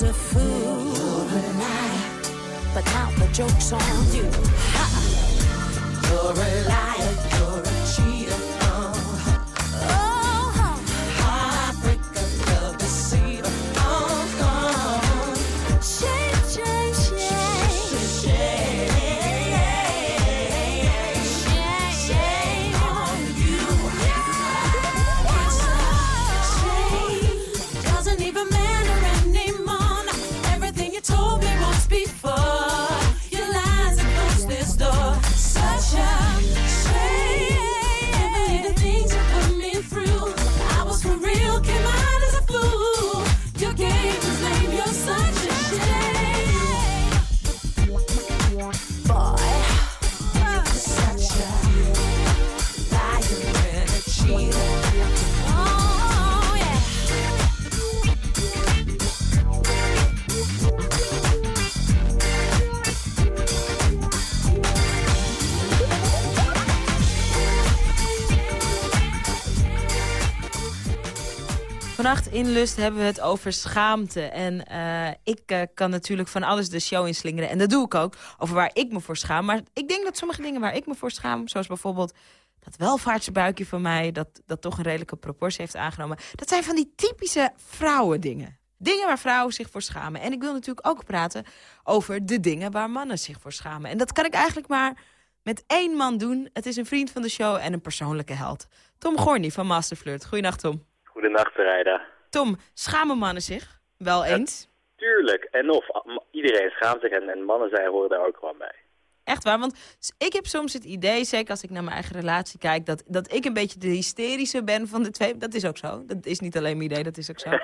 Was a fool. You're a. But now the joke's on you. Ha! Vannacht in Lust hebben we het over schaamte. En eh, ik eh, kan natuurlijk van alles de show inslingeren. En dat doe ik ook, over waar ik me voor schaam. Maar ik denk dat sommige dingen waar ik me voor schaam... zoals bijvoorbeeld dat welvaartse buikje van mij... dat, dat toch een redelijke proportie heeft aangenomen... dat zijn van die typische vrouwendingen. Dingen waar vrouwen zich voor schamen. En ik wil natuurlijk ook praten over de dingen waar mannen zich voor schamen. En dat kan ik eigenlijk maar met één man doen. Het is een vriend van de show en een persoonlijke held. Tom Gorny van Masterflirt. Goedenacht, Tom. Goedenacht, Rijda. Tom, schamen mannen zich? Wel eens? Tuurlijk. En of, iedereen schaamt zich en, en mannen zijn horen daar ook gewoon bij. Echt waar, want ik heb soms het idee, zeker als ik naar mijn eigen relatie kijk... dat, dat ik een beetje de hysterische ben van de twee. Dat is ook zo. Dat is niet alleen mijn idee, dat is ook zo.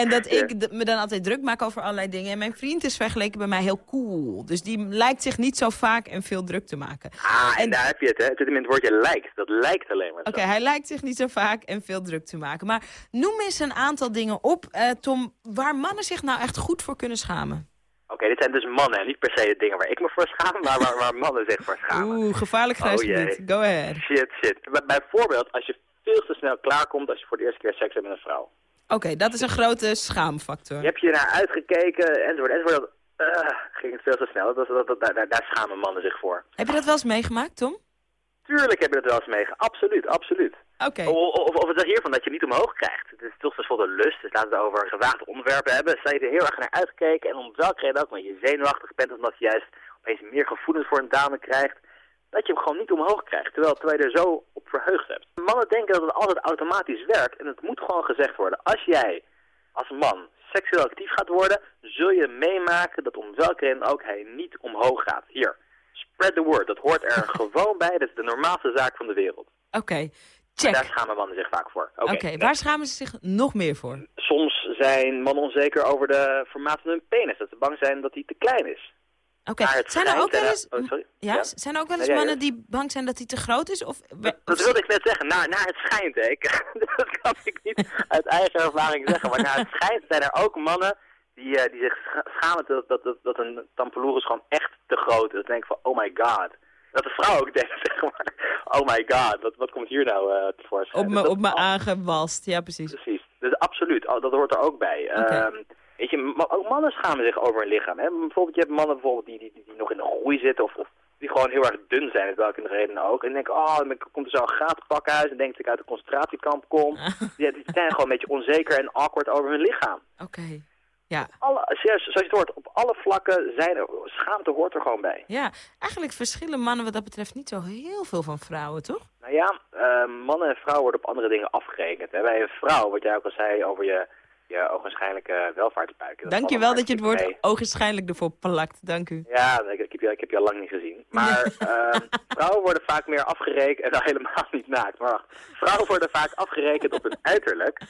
en dat ik me dan altijd druk maak over allerlei dingen. En mijn vriend is vergeleken bij mij heel cool. Dus die lijkt zich niet zo vaak en veel druk te maken. Ah, en, daar heb je het, hè. In het woordje lijkt. Dat lijkt alleen maar Oké, hij lijkt zich niet zo vaak en veel druk te maken. Maar noem eens een aantal dingen op, eh, Tom, waar mannen zich nou echt goed voor kunnen schamen. Oké, dit zijn dus mannen en niet per se de dingen waar ik me voor schaam, maar waar, waar mannen zich voor schamen. Oeh, gevaarlijk Oh, gebied. Go ahead. Shit, shit. Bij- Bijvoorbeeld als je veel te snel klaarkomt als je voor de eerste keer seks hebt met een vrouw. Oké, dat is een grote schaamfactor. Je hebt je naar uitgekeken, enzovoort, enzovoort. Dat, eh, ging het veel te snel. Dat, dat, dat, daar, daar- schamen mannen zich voor. Heb je dat wel eens meegemaakt, Tom? Tuurlijk heb je dat wel eens mee. Absoluut, absoluut. Of, of, of het is hiervan dat je niet omhoog krijgt. Het is toch de lust. Dus laten we het over gewaagde onderwerpen hebben. Sta je er heel erg naar uitgekeken en om welke reden ook, omdat je zenuwachtig bent, omdat je juist opeens meer gevoelens voor een dame krijgt, dat je hem gewoon niet omhoog krijgt. Terwijl, terwijl je er zo op verheugd hebt. Mannen denken dat het altijd automatisch werkt en het moet gewoon gezegd worden. Als jij als man seksueel actief gaat worden, zul je meemaken dat om welke reden ook hij niet omhoog gaat. Hier, spread the word. Dat hoort er gewoon bij. Dat is de normaalste zaak van de wereld. Oké, Daar schamen mannen zich vaak voor. oké. Waar schamen ze zich nog meer voor? Soms zijn mannen onzeker over de formaat van hun penis. Dat ze bang zijn dat hij te klein is. Oké, het zijn er ook wel en- eens, oh, ja, zijn er ook wel eens mannen die bang zijn dat hij te groot is? Of, Dat wilde ik net zeggen, naar, naar het schijnt. Hè. Ik, dat kan ik niet uit eigen ervaring zeggen. Maar naar het schijnt zijn er ook mannen die, eh, die zich scha- schamen dat, dat, dat, dat een gewoon echt te groot is. Dat denk ik van, oh my god. Dat de vrouw ook denkt, zeg maar, oh my god, wat, wat komt hier nou eh tevoorschijn? op Dus me, dat- op me aangewast, ja precies. Precies, dus absoluut, Oh, dat hoort er ook bij. Ehm, weet je, ook mannen schamen zich over hun lichaam. Hè? Bijvoorbeeld, je hebt mannen bijvoorbeeld die, die, die, nog in de groei zitten of, of die gewoon heel erg dun zijn, uit welke reden ook. En denken, oh, dan komt er zo'n gatenpakhuis en denkt dat ik uit een concentratiekamp kom. die, die zijn gewoon een beetje onzeker en awkward over hun lichaam. Oké, ja. Alle, serieus, zoals je het hoort, op alle vlakken zijn er, schaamte hoort er gewoon bij. Ja, eigenlijk verschillen mannen wat dat betreft niet zo heel veel van vrouwen, toch? Nou ja, eh, mannen en vrouwen worden op andere dingen afgerekend. Hè? Bij een vrouw, wat jij ook al zei over je, je ogenschijnlijke welvaartsbuik. Dat Dankjewel valt dat je het woord mee. ogenschijnlijk ervoor plakt. Dank u. Ja, ik, ik heb je, ik heb je al lang niet gezien. Maar ehm, vrouwen worden vaak meer afgerekend, en nou helemaal niet naakt, maar wacht. Vrouwen worden vaak afgerekend op hun uiterlijk.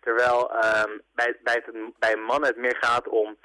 Terwijl ehm, bij, bij, het, bij een man het meer gaat om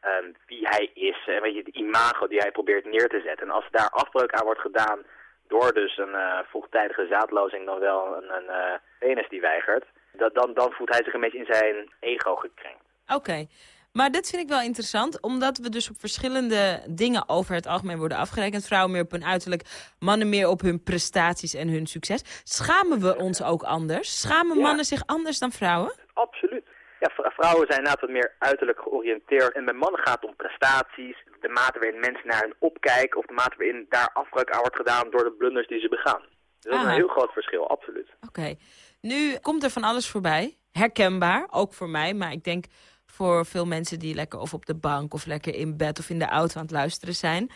ehm, wie hij is. En weet je, het imago die hij probeert neer te zetten. En als daar afbreuk aan wordt gedaan door dus een eh, vroegtijdige zaadlozing dan wel een, een eh, penis die weigert. Dat, dan, dan voelt hij zich een beetje in zijn ego gekrenkt. Oké. Maar dit vind ik wel interessant, omdat we dus op verschillende dingen over het algemeen worden afgerekend. Vrouwen meer op hun uiterlijk, mannen meer op hun prestaties en hun succes. Schamen we ons ook anders? Schamen Ja. mannen zich anders dan vrouwen? Absoluut. Ja, vrouwen zijn inderdaad wat meer uiterlijk georiënteerd. En bij mannen gaat het om prestaties, de mate waarin mensen naar hen opkijken... of de mate waarin daar afbreuk aan wordt gedaan door de blunders die ze begaan. Dus dat is een heel groot verschil, absoluut. Oké. Nu komt er van alles voorbij. Herkenbaar, ook voor mij. Maar ik denk voor veel mensen die lekker of op de bank... of lekker in bed of in de auto aan het luisteren zijn.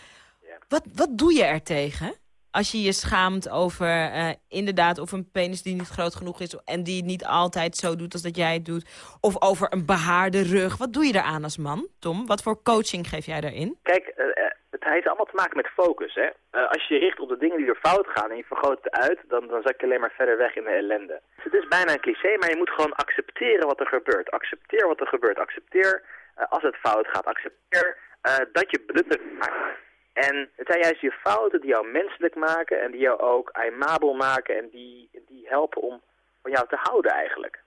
Wat, wat doe je er tegen? Als je je schaamt over eh, inderdaad of een penis die niet groot genoeg is... en die het niet altijd zo doet als dat jij het doet. Of over een behaarde rug. Wat doe je eraan als man, Tom? Wat voor coaching geef jij daarin? Kijk, eh, heeft allemaal te maken met focus. Hè? Eh, als je je richt op de dingen die er fout gaan en je vergroot het uit... Dan, dan zak je alleen maar verder weg in de ellende. Dus het is bijna een cliché, maar je moet gewoon accepteren wat er gebeurt. Accepteer wat er gebeurt. Accepteer eh, als het fout gaat. Accepteer eh, dat je blunders maakt. En het zijn juist je fouten die jou menselijk maken en die jou ook aimabel maken en die, die helpen om van jou te houden eigenlijk.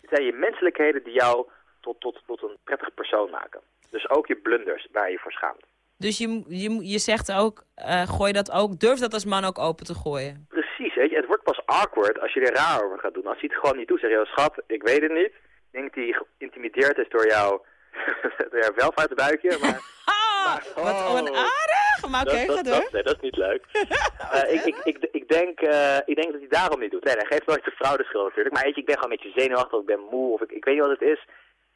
Het zijn je menselijkheden die jou tot, tot, tot een prettig persoon maken. Dus ook je blunders waar je voor schaamt. Dus je, je, je zegt ook, eh, gooi dat ook, durf dat als man ook open te gooien. Precies, weet je, het wordt pas awkward als je er raar over gaat doen. Als hij het gewoon niet doet, zeg je, "Oh, schat, ik weet het niet. Ik denk dat hij geïntimideerd is door jouw, door jouw welvaartsbuikje, maar... Ah, wat onaardig! Maar oké, Oh. dat, dat, dat- nee, dat is niet leuk. Eh, ik, ik, ik, ik, denk, eh, ik denk dat hij daarom niet doet. Nee, hij geeft nooit de vrouw de schuld natuurlijk. Maar weet je, ik ben gewoon een beetje zenuwachtig, ik ben moe, of ik, ik weet niet wat het is.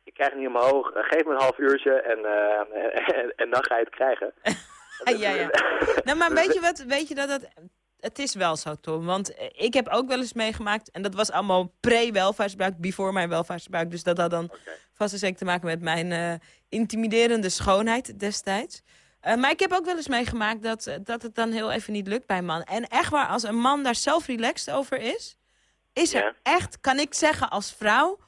Ik krijg het niet omhoog. Eh, geef me een half uurtje en, eh, en, en dan ga je het krijgen. ja, ja. nou, maar weet je wat? Weet je dat het... Het is wel zo, Tom. Want eh, ik heb ook wel eens meegemaakt... en dat was allemaal pre-welvaartsbuik, before mijn welvaartsbuik. Dus dat had dan vast en zeker te maken met mijn intimiderende schoonheid destijds. Maar ik heb ook wel eens meegemaakt dat, dat het dan heel even niet lukt bij een man. En echt waar, als een man daar zelf relaxed over is... is er echt, kan ik zeggen als vrouw...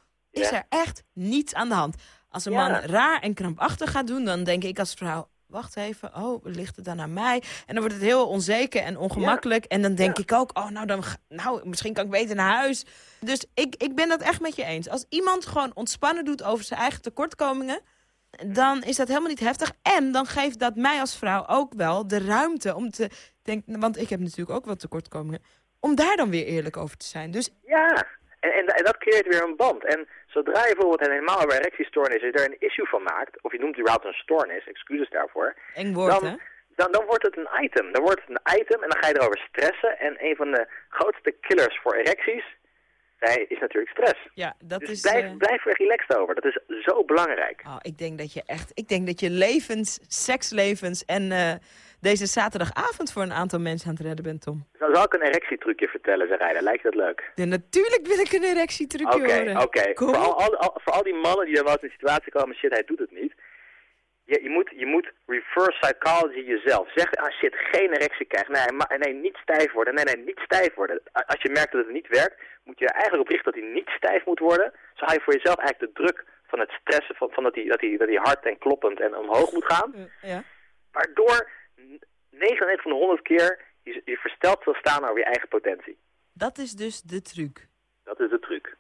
is Ja. er echt niets aan de hand. Als een man raar en krampachtig gaat doen... dan denk ik als vrouw, wacht even, oh, ligt het dan aan mij? En dan wordt het heel onzeker en ongemakkelijk. En dan denk ik ook, oh, nou, dan, nou, misschien kan ik beter naar huis. Dus ik, ik ben dat echt met je eens. Als iemand gewoon ontspannen doet over zijn eigen tekortkomingen... dan is dat helemaal niet heftig. En dan geeft dat mij als vrouw ook wel de ruimte om te denken... want ik heb natuurlijk ook wat tekortkomingen... om daar dan weer eerlijk over te zijn. Dus Ja, en, en, en dat creëert weer een band. En zodra je bijvoorbeeld helemaal bij erectiestoornis er een issue van maakt, of je noemt het überhaupt een stoornis, excuses daarvoor, eng woord, hè? dan, dan, dan wordt het een item. Dan wordt het een item en dan ga je erover stressen. En een van de grootste killers voor erecties is natuurlijk stress. Ja, dat dus is... blijf, eh, blijf er relaxed over. Dat is zo belangrijk. Oh, ik denk dat je echt, ik denk dat je levens, sekslevens en eh, deze zaterdagavond voor een aantal mensen aan het redden bent, Tom. Zal ik een erectietrucje vertellen, zeg Rijden? Lijkt dat leuk? Ja, natuurlijk wil ik een erectietrucje Oké, horen. oké. Kom Voor, al, op. al, al- voor al die mannen die dan wel eens in de situatie komen, shit, hij doet het niet. Je, je, moet, je moet reverse psychology jezelf. Zeg, ah shit, geen erectie krijgen. Nee, nee, niet stijf worden. Nee, nee, niet stijf worden. Als je merkt dat het niet werkt, moet je er eigenlijk op richten dat hij niet stijf moet worden. Zo haal je voor jezelf eigenlijk de druk van het stressen, van, van dat, hij, dat, hij, dat hij hard en kloppend en omhoog moet gaan. Ja. Waardoor 99 van de 100 keer je, je versteld staan over je eigen potentie. Dat is dus de truc. Dat is de truc.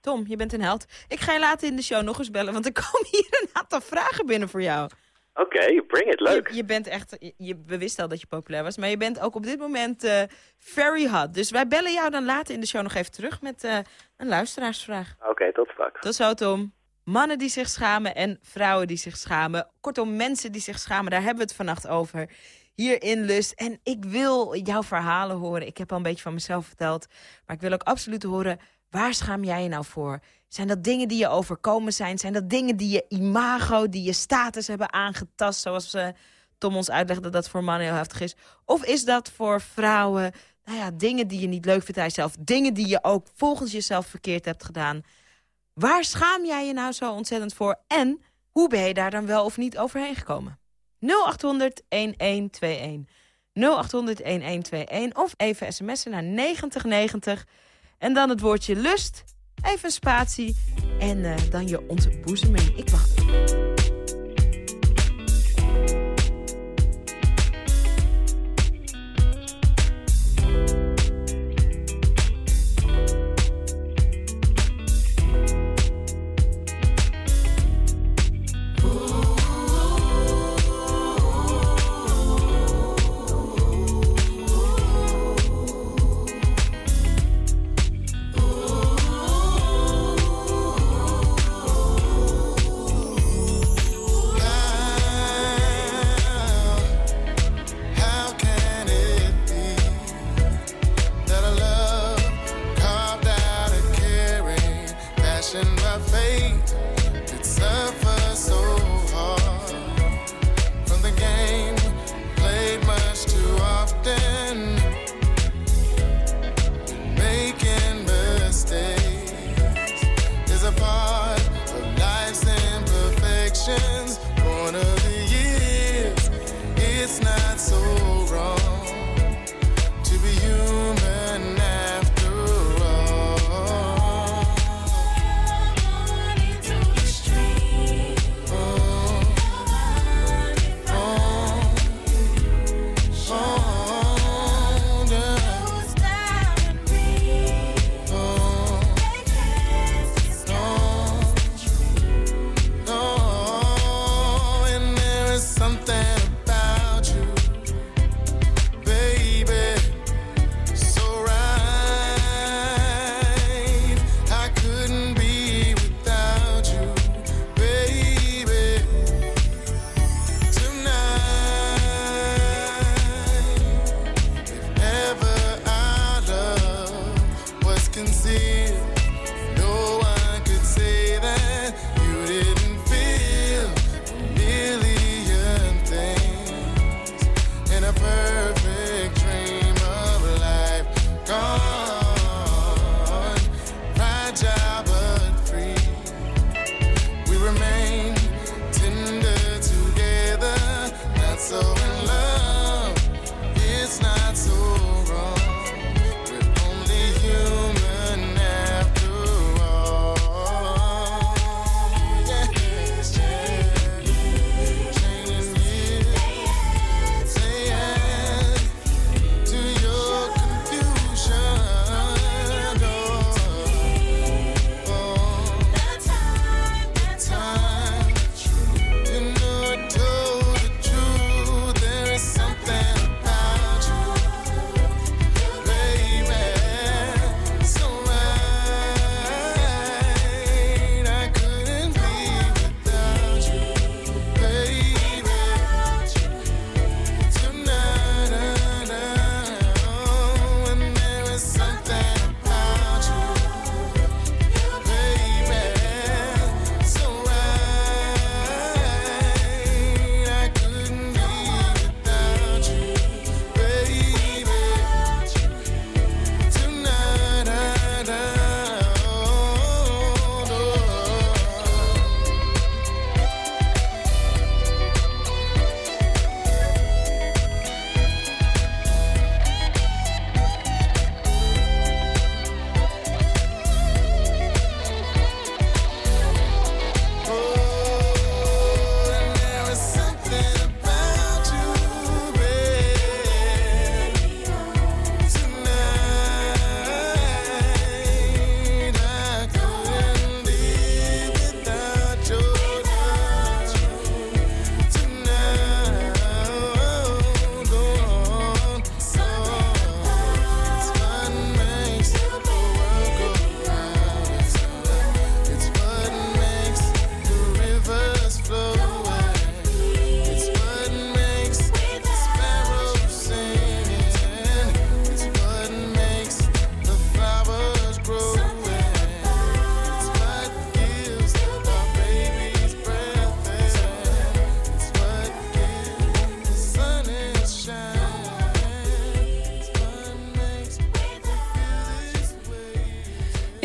Tom, je bent een held. Ik ga je later in de show nog eens bellen, want er komen hier een aantal vragen binnen voor jou. Oké, bring it, leuk. Je, je bent echt, je, we wisten al dat je populair was, maar je bent ook op dit moment uh, very hot. Dus wij bellen jou dan later in de show nog even terug met uh, een luisteraarsvraag. Oké, tot straks. Tot zo, Tom. Mannen die zich schamen en vrouwen die zich schamen. Kortom, mensen die zich schamen, daar hebben we het vannacht over. Hier in Lust. En ik wil jouw verhalen horen. Ik heb al een beetje van mezelf verteld. Maar ik wil ook absoluut horen, waar schaam jij je nou voor? Zijn dat dingen die je overkomen zijn? Zijn dat dingen die je imago, die je status hebben aangetast? Zoals uh, Tom ons uitlegde dat voor mannen heel heftig is. Of is dat voor vrouwen, nou ja, dingen die je niet leuk vindt aan jezelf. Dingen die je ook volgens jezelf verkeerd hebt gedaan. Waar schaam jij je nou zo ontzettend voor? En hoe ben je daar dan wel of niet overheen gekomen? 0800 1121. 0800 1121 of even sms'en naar 9090 en dan het woordje lust, even een spatie en uh, dan je ontboezeming. Ik wacht.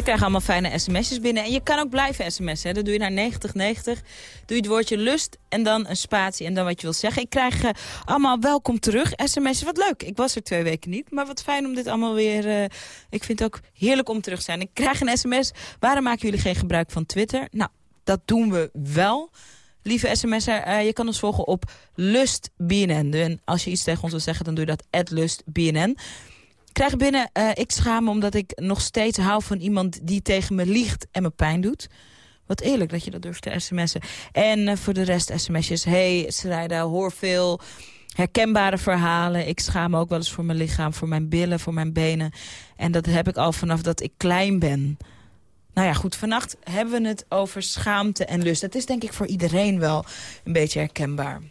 Krijgt allemaal fijne sms'jes binnen. En je kan ook blijven sms'en. Dat doe je naar 9090. Doe je het woordje lust en dan een spatie en dan wat je wil zeggen. Ik krijg uh, allemaal welkom terug sms'jes. Wat leuk. Ik was er twee weken niet. Maar wat fijn om dit allemaal weer... Uh, ik vind het ook heerlijk om terug te zijn. Ik krijg een sms. Waarom maken jullie geen gebruik van Twitter? Nou, dat doen we wel. Lieve sms'er, uh, je kan ons volgen op LustBNN. En als je iets tegen ons wil zeggen, dan doe je dat LustBNN krijg binnen, uh, ik schaam me omdat ik nog steeds hou van iemand die tegen me liegt en me pijn doet. Wat eerlijk dat je dat durft te sms'en. En uh, voor de rest sms'jes. Hey, Srijda, hoor veel herkenbare verhalen. Ik schaam me ook wel eens voor mijn lichaam, voor mijn billen, voor mijn benen. En dat heb ik al vanaf dat ik klein ben. Nou ja, goed, vannacht hebben we het over schaamte en lust. Dat is denk ik voor iedereen wel een beetje herkenbaar.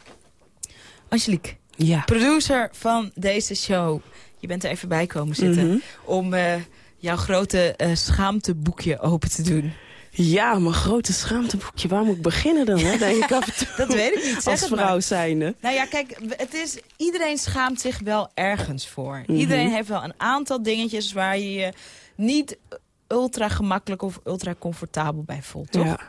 Angelique, ja. producer van deze show. Je bent er even bij komen zitten Mhm. om uh, jouw grote uh, schaamteboekje open te doen. Ja, mijn grote schaamteboekje. Waar moet ik beginnen dan? Hè? Denk ik af en toe. dat weet ik niet. Zeg Als vrouw zijnde. Nou ja, kijk, het is, iedereen schaamt zich wel ergens voor. Mhm. Iedereen heeft wel een aantal dingetjes waar je je niet ultra gemakkelijk of ultra comfortabel bij voelt, toch? Ja.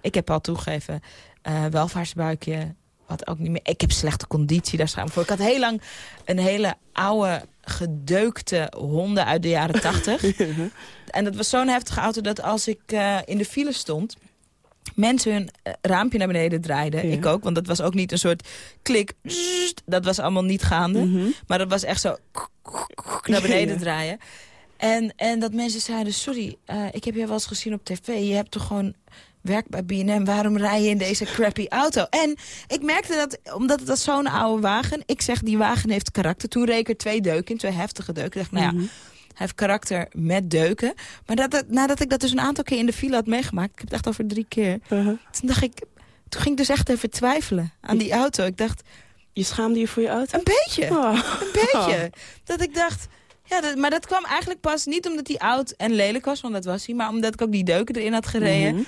Ik heb al toegegeven, uh, welvaartsbuikje, wat ook niet meer. Ik heb slechte conditie, daar schaam ik voor. Ik had heel lang een hele oude, gedeukte honden uit de jaren tachtig. en dat was zo'n heftige auto dat als ik uh, in de file stond mensen hun uh, raampje naar beneden draaiden. Ja. Ik ook, want dat was ook niet een soort klik. Zzzt, dat was allemaal niet gaande. Mhm. Mm -hmm. Maar dat was echt zo naar beneden ja. draaien. En, en dat mensen zeiden, sorry, uh, ik heb je wel eens gezien op tv. Je hebt toch gewoon werk bij BNM. Waarom rij je in deze crappy auto? En ik merkte dat, omdat het was zo'n oude wagen. Ik zeg, die wagen heeft karakter. Toen reek er twee deuken twee heftige deuken. Ik dacht, nou ja, mm -hmm. hij heeft karakter met deuken. Maar dat, dat, nadat ik dat dus een aantal keer in de file had meegemaakt. Ik heb het echt over drie keer. Uh -huh. Toen dacht ik, toen ging ik dus echt even twijfelen aan die auto. Ik dacht... Je schaamde je voor je auto? Een beetje. Oh. Een beetje. Oh. Dat ik dacht... Ja, dat, maar dat kwam eigenlijk pas niet omdat hij oud en lelijk was, want dat was hij. Maar omdat ik ook die deuken erin had gereden. Mm -hmm.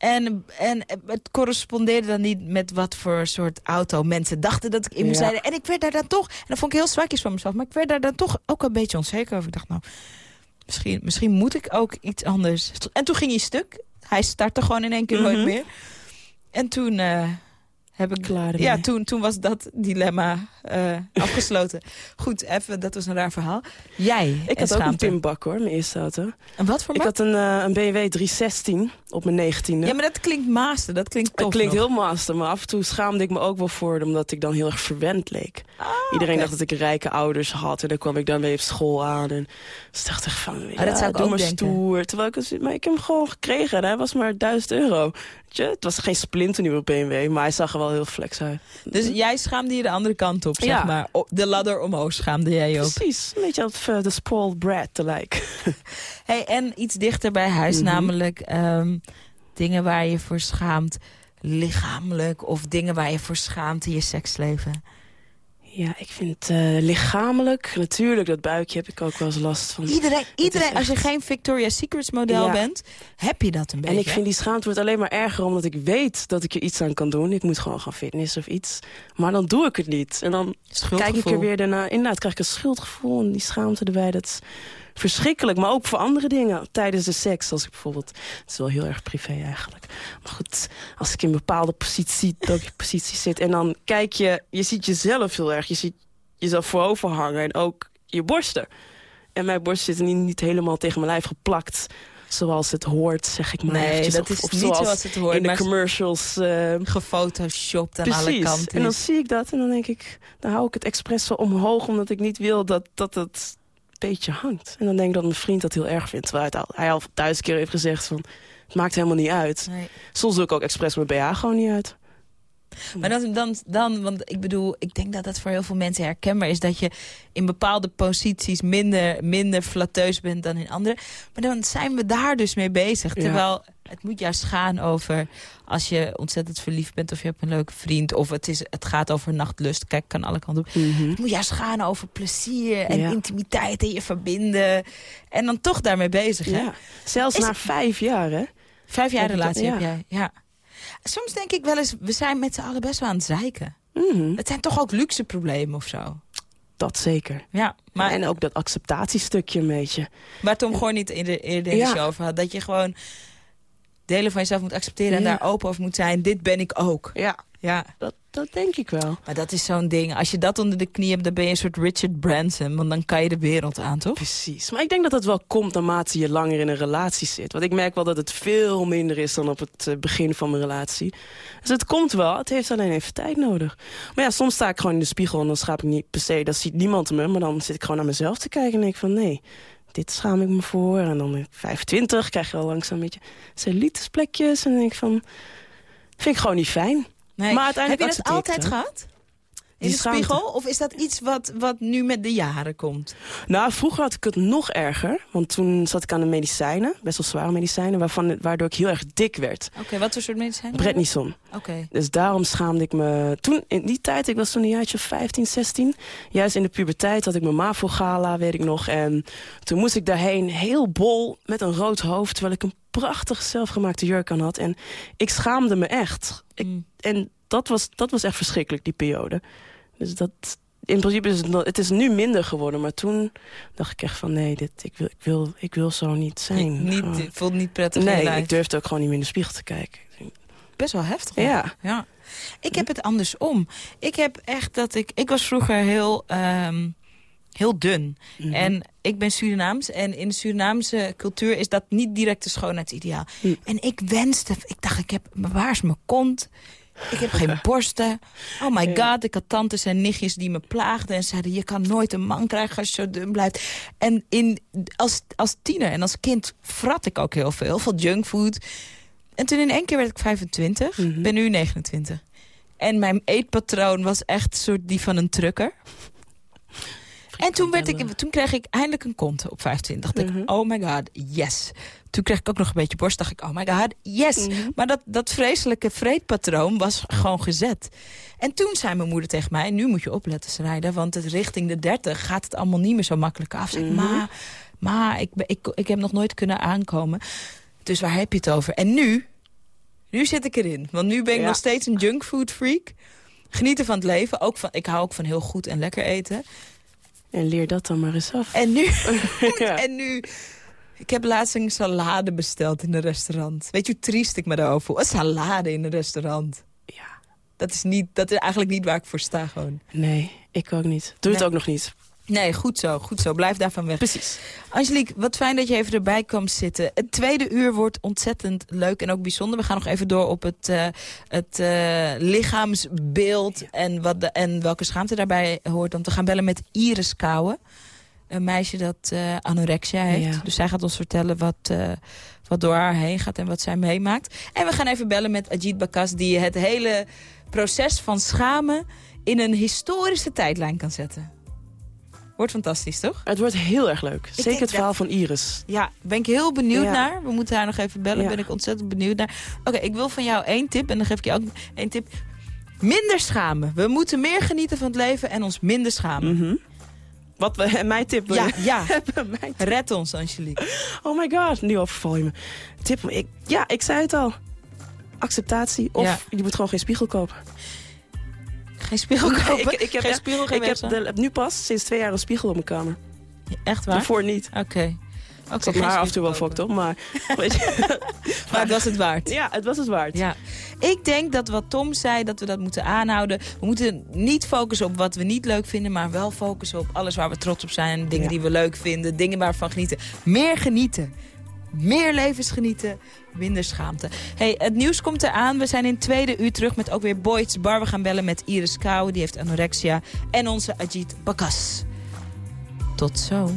En, en het correspondeerde dan niet met wat voor soort auto mensen dachten dat ik in moest ja. rijden. En ik werd daar dan toch, en dat vond ik heel zwakjes van mezelf, maar ik werd daar dan toch ook een beetje onzeker over. Ik dacht, nou, misschien, misschien moet ik ook iets anders. En toen ging hij stuk. Hij startte gewoon in één keer mm -hmm. nooit meer. En toen... Uh, heb ik, Klaar ja, toen, toen was dat dilemma uh, afgesloten. Goed, even, dat was een raar verhaal. Jij Ik had ook een pimbak hoor, mijn eerste auto. En wat voor Ik had een, uh, een BMW 316 op mijn 19e. Ja, maar dat klinkt master, dat klinkt tof Dat klinkt nog. heel master, maar af en toe schaamde ik me ook wel voor... omdat ik dan heel erg verwend leek. Ah, Iedereen okay. dacht dat ik rijke ouders had en dan kwam ik dan mee op school aan. En dus dacht ik van, ja, ah, dat zou ik doe ook maar denken. stoer. Terwijl ik, maar ik heb hem gewoon gekregen en hij was maar 1000 euro. Je, het was geen splinternieuwe BMW, maar hij zag er wel heel flex. Dus jij schaamde je de andere kant op, zeg Ja. maar. De ladder omhoog schaamde jij je ook. Precies, een beetje als uh, de spoiled brat te lijken. Hey, en iets dichter bij huis, Mhm. namelijk ehm, dingen waar je voor schaamt lichamelijk... of dingen waar je voor schaamt in je seksleven. Ja, ik vind uh, lichamelijk, natuurlijk, dat buikje heb ik ook wel eens last van. Iedereen, iedereen echt- als je geen Victoria's Secrets model Ja. bent, heb je dat een beetje. En ik vind die schaamte wordt alleen maar erger omdat ik weet dat ik er iets aan kan doen. Ik moet gewoon gaan fitnessen of iets. Maar dan doe ik het niet. En dan kijk ik er weer daarna. Inderdaad krijg ik een schuldgevoel en die schaamte erbij. Dat is verschrikkelijk. Maar ook voor andere dingen. Tijdens de seks. Als ik bijvoorbeeld... Het is wel heel erg privé eigenlijk. Maar goed, als ik in een bepaalde positie, positie zit... en dan kijk je... Je ziet jezelf heel erg. Je ziet jezelf voorover hangen. En ook je borsten. En mijn borsten zitten niet, helemaal tegen mijn lijf geplakt zoals het hoort, zeg ik maar. Nee, eventjes. dat Of- is of niet zoals het hoort, In de commercials. eh, Gefotoshopt aan Precies. alle kanten. En dan zie ik dat en dan denk ik, dan hou ik het expres zo omhoog, omdat ik niet wil dat, dat het beetje hangt. En dan denk ik dat mijn vriend dat heel erg vindt. Terwijl hij, al, hij al duizend keer heeft gezegd van, het maakt helemaal niet uit. Nee. Soms doe ik ook expres mijn BH gewoon niet uit. Maar dan, dan, dan, want ik bedoel, ik denk dat dat voor heel veel mensen herkenbaar is. Dat je in bepaalde posities minder, minder flatteus bent dan in andere. Maar dan zijn we daar dus mee bezig. Ja. Het moet juist gaan over als je ontzettend verliefd bent of je hebt een leuke vriend. Of het, is, het gaat over nachtlust. Kijk, kan alle kanten op. Het moet juist gaan over plezier en Ja. intimiteit en je verbinden. En dan toch daarmee bezig. Hè? Ja. Zelfs Is- na vijf jaar, hè? Vijf jaar Heb relatie heb ja. jij. Ja. Soms denk ik wel eens, we zijn met z'n allen best wel aan het zeiken. Mhm. Het zijn toch ook luxe problemen of zo? Dat zeker. Ja, maar... En ook dat acceptatiestukje een beetje. Waar Tom gewoon niet in de ja. show over had. Dat je gewoon delen van jezelf moet accepteren en daar open over moet zijn. Dit ben ik ook. Ja, ja. Dat, dat denk ik wel. Maar dat is zo'n ding. Als je dat onder de knie hebt, dan ben je een soort Richard Branson. Want dan kan je de wereld aan, toch? Precies. Maar ik denk dat dat wel komt naarmate je langer in een relatie zit. Want ik merk wel dat het veel minder is dan op het eh, begin van mijn relatie. Dus het komt wel. Het heeft alleen even tijd nodig. Maar ja, soms sta ik gewoon in de spiegel en dan schaap ik niet per se. Dat ziet niemand me. Maar dan zit ik gewoon naar mezelf te kijken en denk ik van nee dit schaam ik me voor. En dan in 25 krijg je al langzaam een beetje cellulitesplekjes. En dan denk ik van, vind ik gewoon niet fijn. Nee. Maar uiteindelijk Heb je dat altijd gehad? In de spiegel? Of is dat iets wat, wat nu met de jaren komt? Nou, vroeger had ik het nog erger. Want toen zat ik aan de medicijnen. Best wel zware medicijnen. Waarvan, waardoor ik heel erg dik werd. Oké, wat voor soort medicijnen? Prednison. Oké. Dus daarom schaamde ik me... Toen, in die tijd, ik was toen een jaartje 15, 16. Juist in de puberteit had ik mijn MAVO-gala, weet ik nog. En toen moest ik daarheen heel bol met een rood hoofd. Terwijl ik een prachtig zelfgemaakte jurk aan had. En ik schaamde me echt. Ik, Mm. En dat was, dat was echt verschrikkelijk, die periode. Dus dat, in principe is het, het is nu minder geworden. Maar toen dacht ik echt van nee, dit, ik, wil, ik, wil, ik wil zo niet zijn. Niet, Gewoon. het voelt niet prettig Nee, ik durfde ook gewoon niet meer in de spiegel te kijken. Best wel heftig. hoor. Ja. ja. Ik heb het andersom. Ik heb echt dat ik... Ik was vroeger heel... ehm, heel dun. Mhm. En ik ben Surinaams. En in de Surinaamse cultuur is dat niet direct een schoonheidsideaal. Hm. En ik wenste... Ik dacht, ik heb, waar is mijn kont? Ik heb geen borsten. Oh my god, ik had tantes en nichtjes die me plaagden... en zeiden, je kan nooit een man krijgen als je zo dun blijft. En in, als, als tiener en als kind frat ik ook heel veel. Heel veel junkfood. En toen in één keer werd ik 25. Mhm. ben nu 29. En mijn eetpatroon was echt soort die van een trucker. En toen, werd ik, toen kreeg ik eindelijk een kont op 25. Dacht ik, oh my god, yes. Toen kreeg ik ook nog een beetje borst. Dacht ik, oh my god, yes. Maar dat, dat vreselijke vreedpatroon was gewoon gezet. En toen zei mijn moeder tegen mij... nu moet je opletten, Schrijder, want het richting de 30 gaat het allemaal niet meer zo makkelijk af. Zeg, ik, ma, ma ik, ik, ik heb nog nooit kunnen aankomen. Dus waar heb je het over? En nu, nu zit ik erin. Want nu ben ik Ja. nog steeds een junkfood freak. Genieten van het leven. Ook van, ik hou ook van heel goed en lekker eten. En leer dat dan maar eens af. En nu, Ja. en nu... Ik heb laatst een salade besteld in een restaurant. Weet je hoe triest ik me daarover voel? Een salade in een restaurant. Ja. Dat is, niet, dat is eigenlijk niet waar ik voor sta gewoon. Nee, ik ook niet. Doe het ook nog niet. Nee, goed zo, goed zo. Blijf daarvan weg. Precies. Angelique, wat fijn dat je even erbij kwam zitten. Het tweede uur wordt ontzettend leuk en ook bijzonder. We gaan nog even door op het, eh, het eh, lichaamsbeeld en, wat de, en welke schaamte daarbij hoort. Want we gaan bellen met Iris Kouwen. Een meisje dat eh, anorexia heeft. Ja. Dus zij gaat ons vertellen wat, wat door haar heen gaat en wat zij meemaakt. En we gaan even bellen met Ajit Bakas... die het hele proces van schamen in een historische tijdlijn kan zetten. Wordt fantastisch, toch? Het wordt heel erg leuk. Zeker het verhaal dat- van Iris. Ja, ben ik heel benieuwd Ja. naar. We moeten haar nog even bellen. Ja. Ben ik ontzettend benieuwd naar. Oké, ik wil van jou één tip. En dan geef ik je ook één tip. Minder schamen. We moeten meer genieten van het leven en ons minder schamen. Mhm. Wat we, en mijn tip Ja, ja. hebben? Mijn tip. Red ons, Angelique. Oh my god, nu overval je me. Tip, ik, ja, ik zei het al. Acceptatie. Of Ja. je moet gewoon geen spiegel kopen. Geen spiegel kopen? ik, ik heb, geen spiegel, geen ik heb de- nu pas sinds twee jaar een spiegel op mijn kamer. Echt waar? Daarvoor niet. Oké. Geen mijn haar af en toe wel fokt op, maar... Weet je, Maar het was het waard. ja, het was het waard. Ja. Ik denk dat wat Tom zei, dat we dat moeten aanhouden. We moeten niet focussen op wat we niet leuk vinden... maar wel focussen op alles waar we trots op zijn. Dingen Ja. die we leuk vinden, dingen waarvan we genieten. Meer genieten. Meer levens genieten, minder schaamte. Hey, het nieuws komt eraan. We zijn in tweede uur terug met ook weer Boyd's Bar. We gaan bellen met Iris Kouwen, die heeft anorexia. En onze Ajit Bakas. Tot zo.